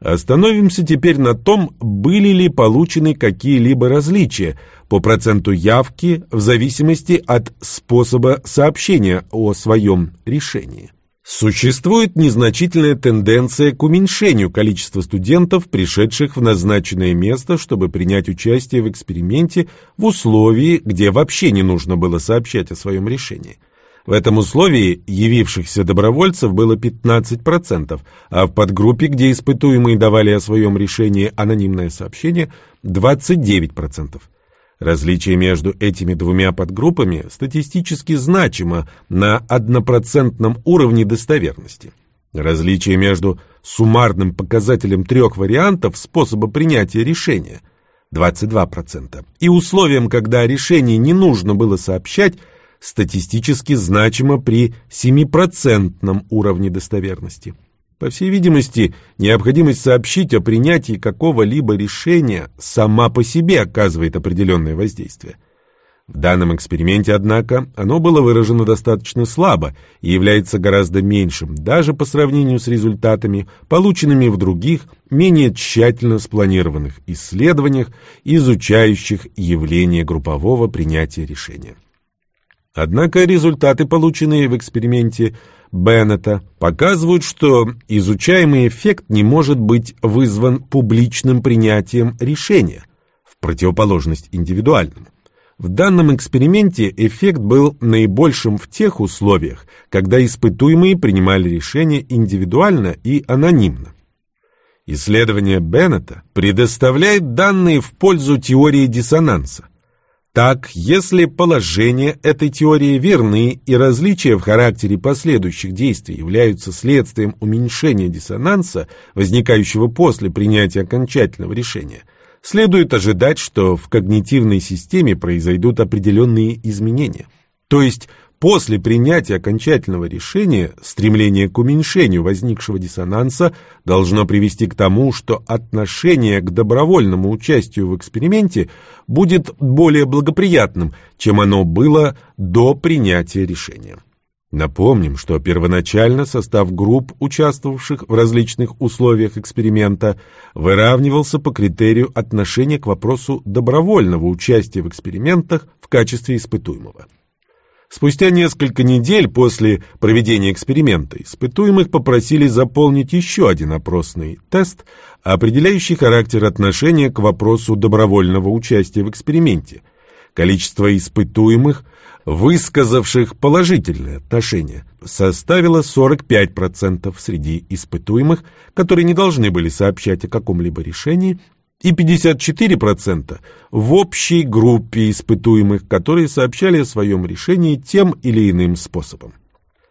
Остановимся теперь на том, были ли получены какие-либо различия по проценту явки в зависимости от способа сообщения о своем решении. Существует незначительная тенденция к уменьшению количества студентов, пришедших в назначенное место, чтобы принять участие в эксперименте в условии, где вообще не нужно было сообщать о своем решении. В этом условии явившихся добровольцев было 15%, а в подгруппе, где испытуемые давали о своем решении анонимное сообщение, 29%. Различие между этими двумя подгруппами статистически значимо на однопроцентном уровне достоверности. Различие между суммарным показателем трех вариантов способа принятия решения 22% и условием, когда решение не нужно было сообщать, статистически значимо при 7% уровне достоверности. По всей видимости, необходимость сообщить о принятии какого-либо решения сама по себе оказывает определенное воздействие. В данном эксперименте, однако, оно было выражено достаточно слабо и является гораздо меньшим, даже по сравнению с результатами, полученными в других, менее тщательно спланированных исследованиях, изучающих явление группового принятия решения. Однако результаты, полученные в эксперименте Беннета, показывают, что изучаемый эффект не может быть вызван публичным принятием решения, в противоположность индивидуальному. В данном эксперименте эффект был наибольшим в тех условиях, когда испытуемые принимали решения индивидуально и анонимно. Исследование Беннета предоставляет данные в пользу теории диссонанса. Так, если положения этой теории верны и различия в характере последующих действий являются следствием уменьшения диссонанса, возникающего после принятия окончательного решения – следует ожидать, что в когнитивной системе произойдут определенные изменения. То есть после принятия окончательного решения стремление к уменьшению возникшего диссонанса должно привести к тому, что отношение к добровольному участию в эксперименте будет более благоприятным, чем оно было до принятия решения. Напомним, что первоначально состав групп, участвовавших в различных условиях эксперимента, выравнивался по критерию отношения к вопросу добровольного участия в экспериментах в качестве испытуемого. Спустя несколько недель после проведения эксперимента испытуемых попросили заполнить еще один опросный тест, определяющий характер отношения к вопросу добровольного участия в эксперименте. Количество испытуемых – высказавших положительное отношение, составило 45% среди испытуемых, которые не должны были сообщать о каком-либо решении, и 54% в общей группе испытуемых, которые сообщали о своем решении тем или иным способом.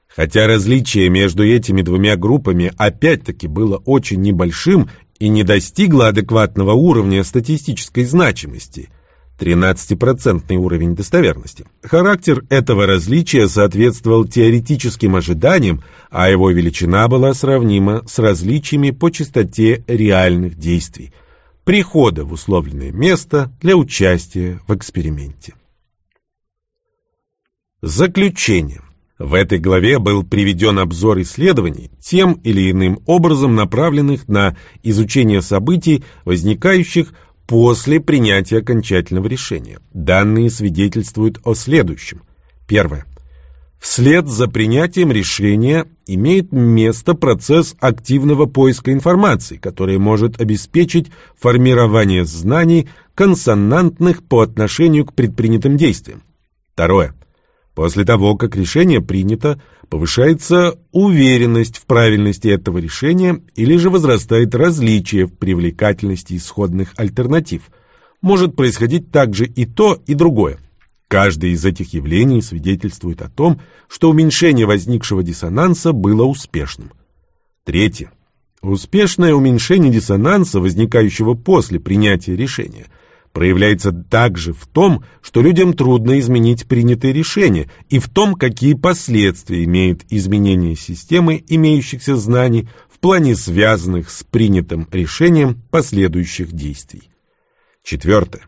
Хотя различие между этими двумя группами опять-таки было очень небольшим и не достигло адекватного уровня статистической значимости – 13% уровень достоверности. Характер этого различия соответствовал теоретическим ожиданиям, а его величина была сравнима с различиями по частоте реальных действий, прихода в условленное место для участия в эксперименте. Заключение. В этой главе был приведен обзор исследований, тем или иным образом направленных на изучение событий, возникающих после принятия окончательного решения. Данные свидетельствуют о следующем. Первое. Вслед за принятием решения имеет место процесс активного поиска информации, который может обеспечить формирование знаний, консонантных по отношению к предпринятым действиям. Второе. После того, как решение принято, повышается уверенность в правильности этого решения или же возрастает различие в привлекательности исходных альтернатив. Может происходить также и то, и другое. Каждое из этих явлений свидетельствует о том, что уменьшение возникшего диссонанса было успешным. Третье. Успешное уменьшение диссонанса, возникающего после принятия решения – проявляется также в том, что людям трудно изменить принятые решения, и в том, какие последствия имеет изменение системы имеющихся знаний в плане связанных с принятым решением последующих действий. Четвертое.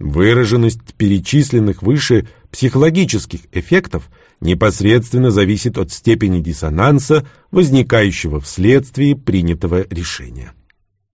Выраженность перечисленных выше психологических эффектов непосредственно зависит от степени диссонанса, возникающего вследствие принятого решения.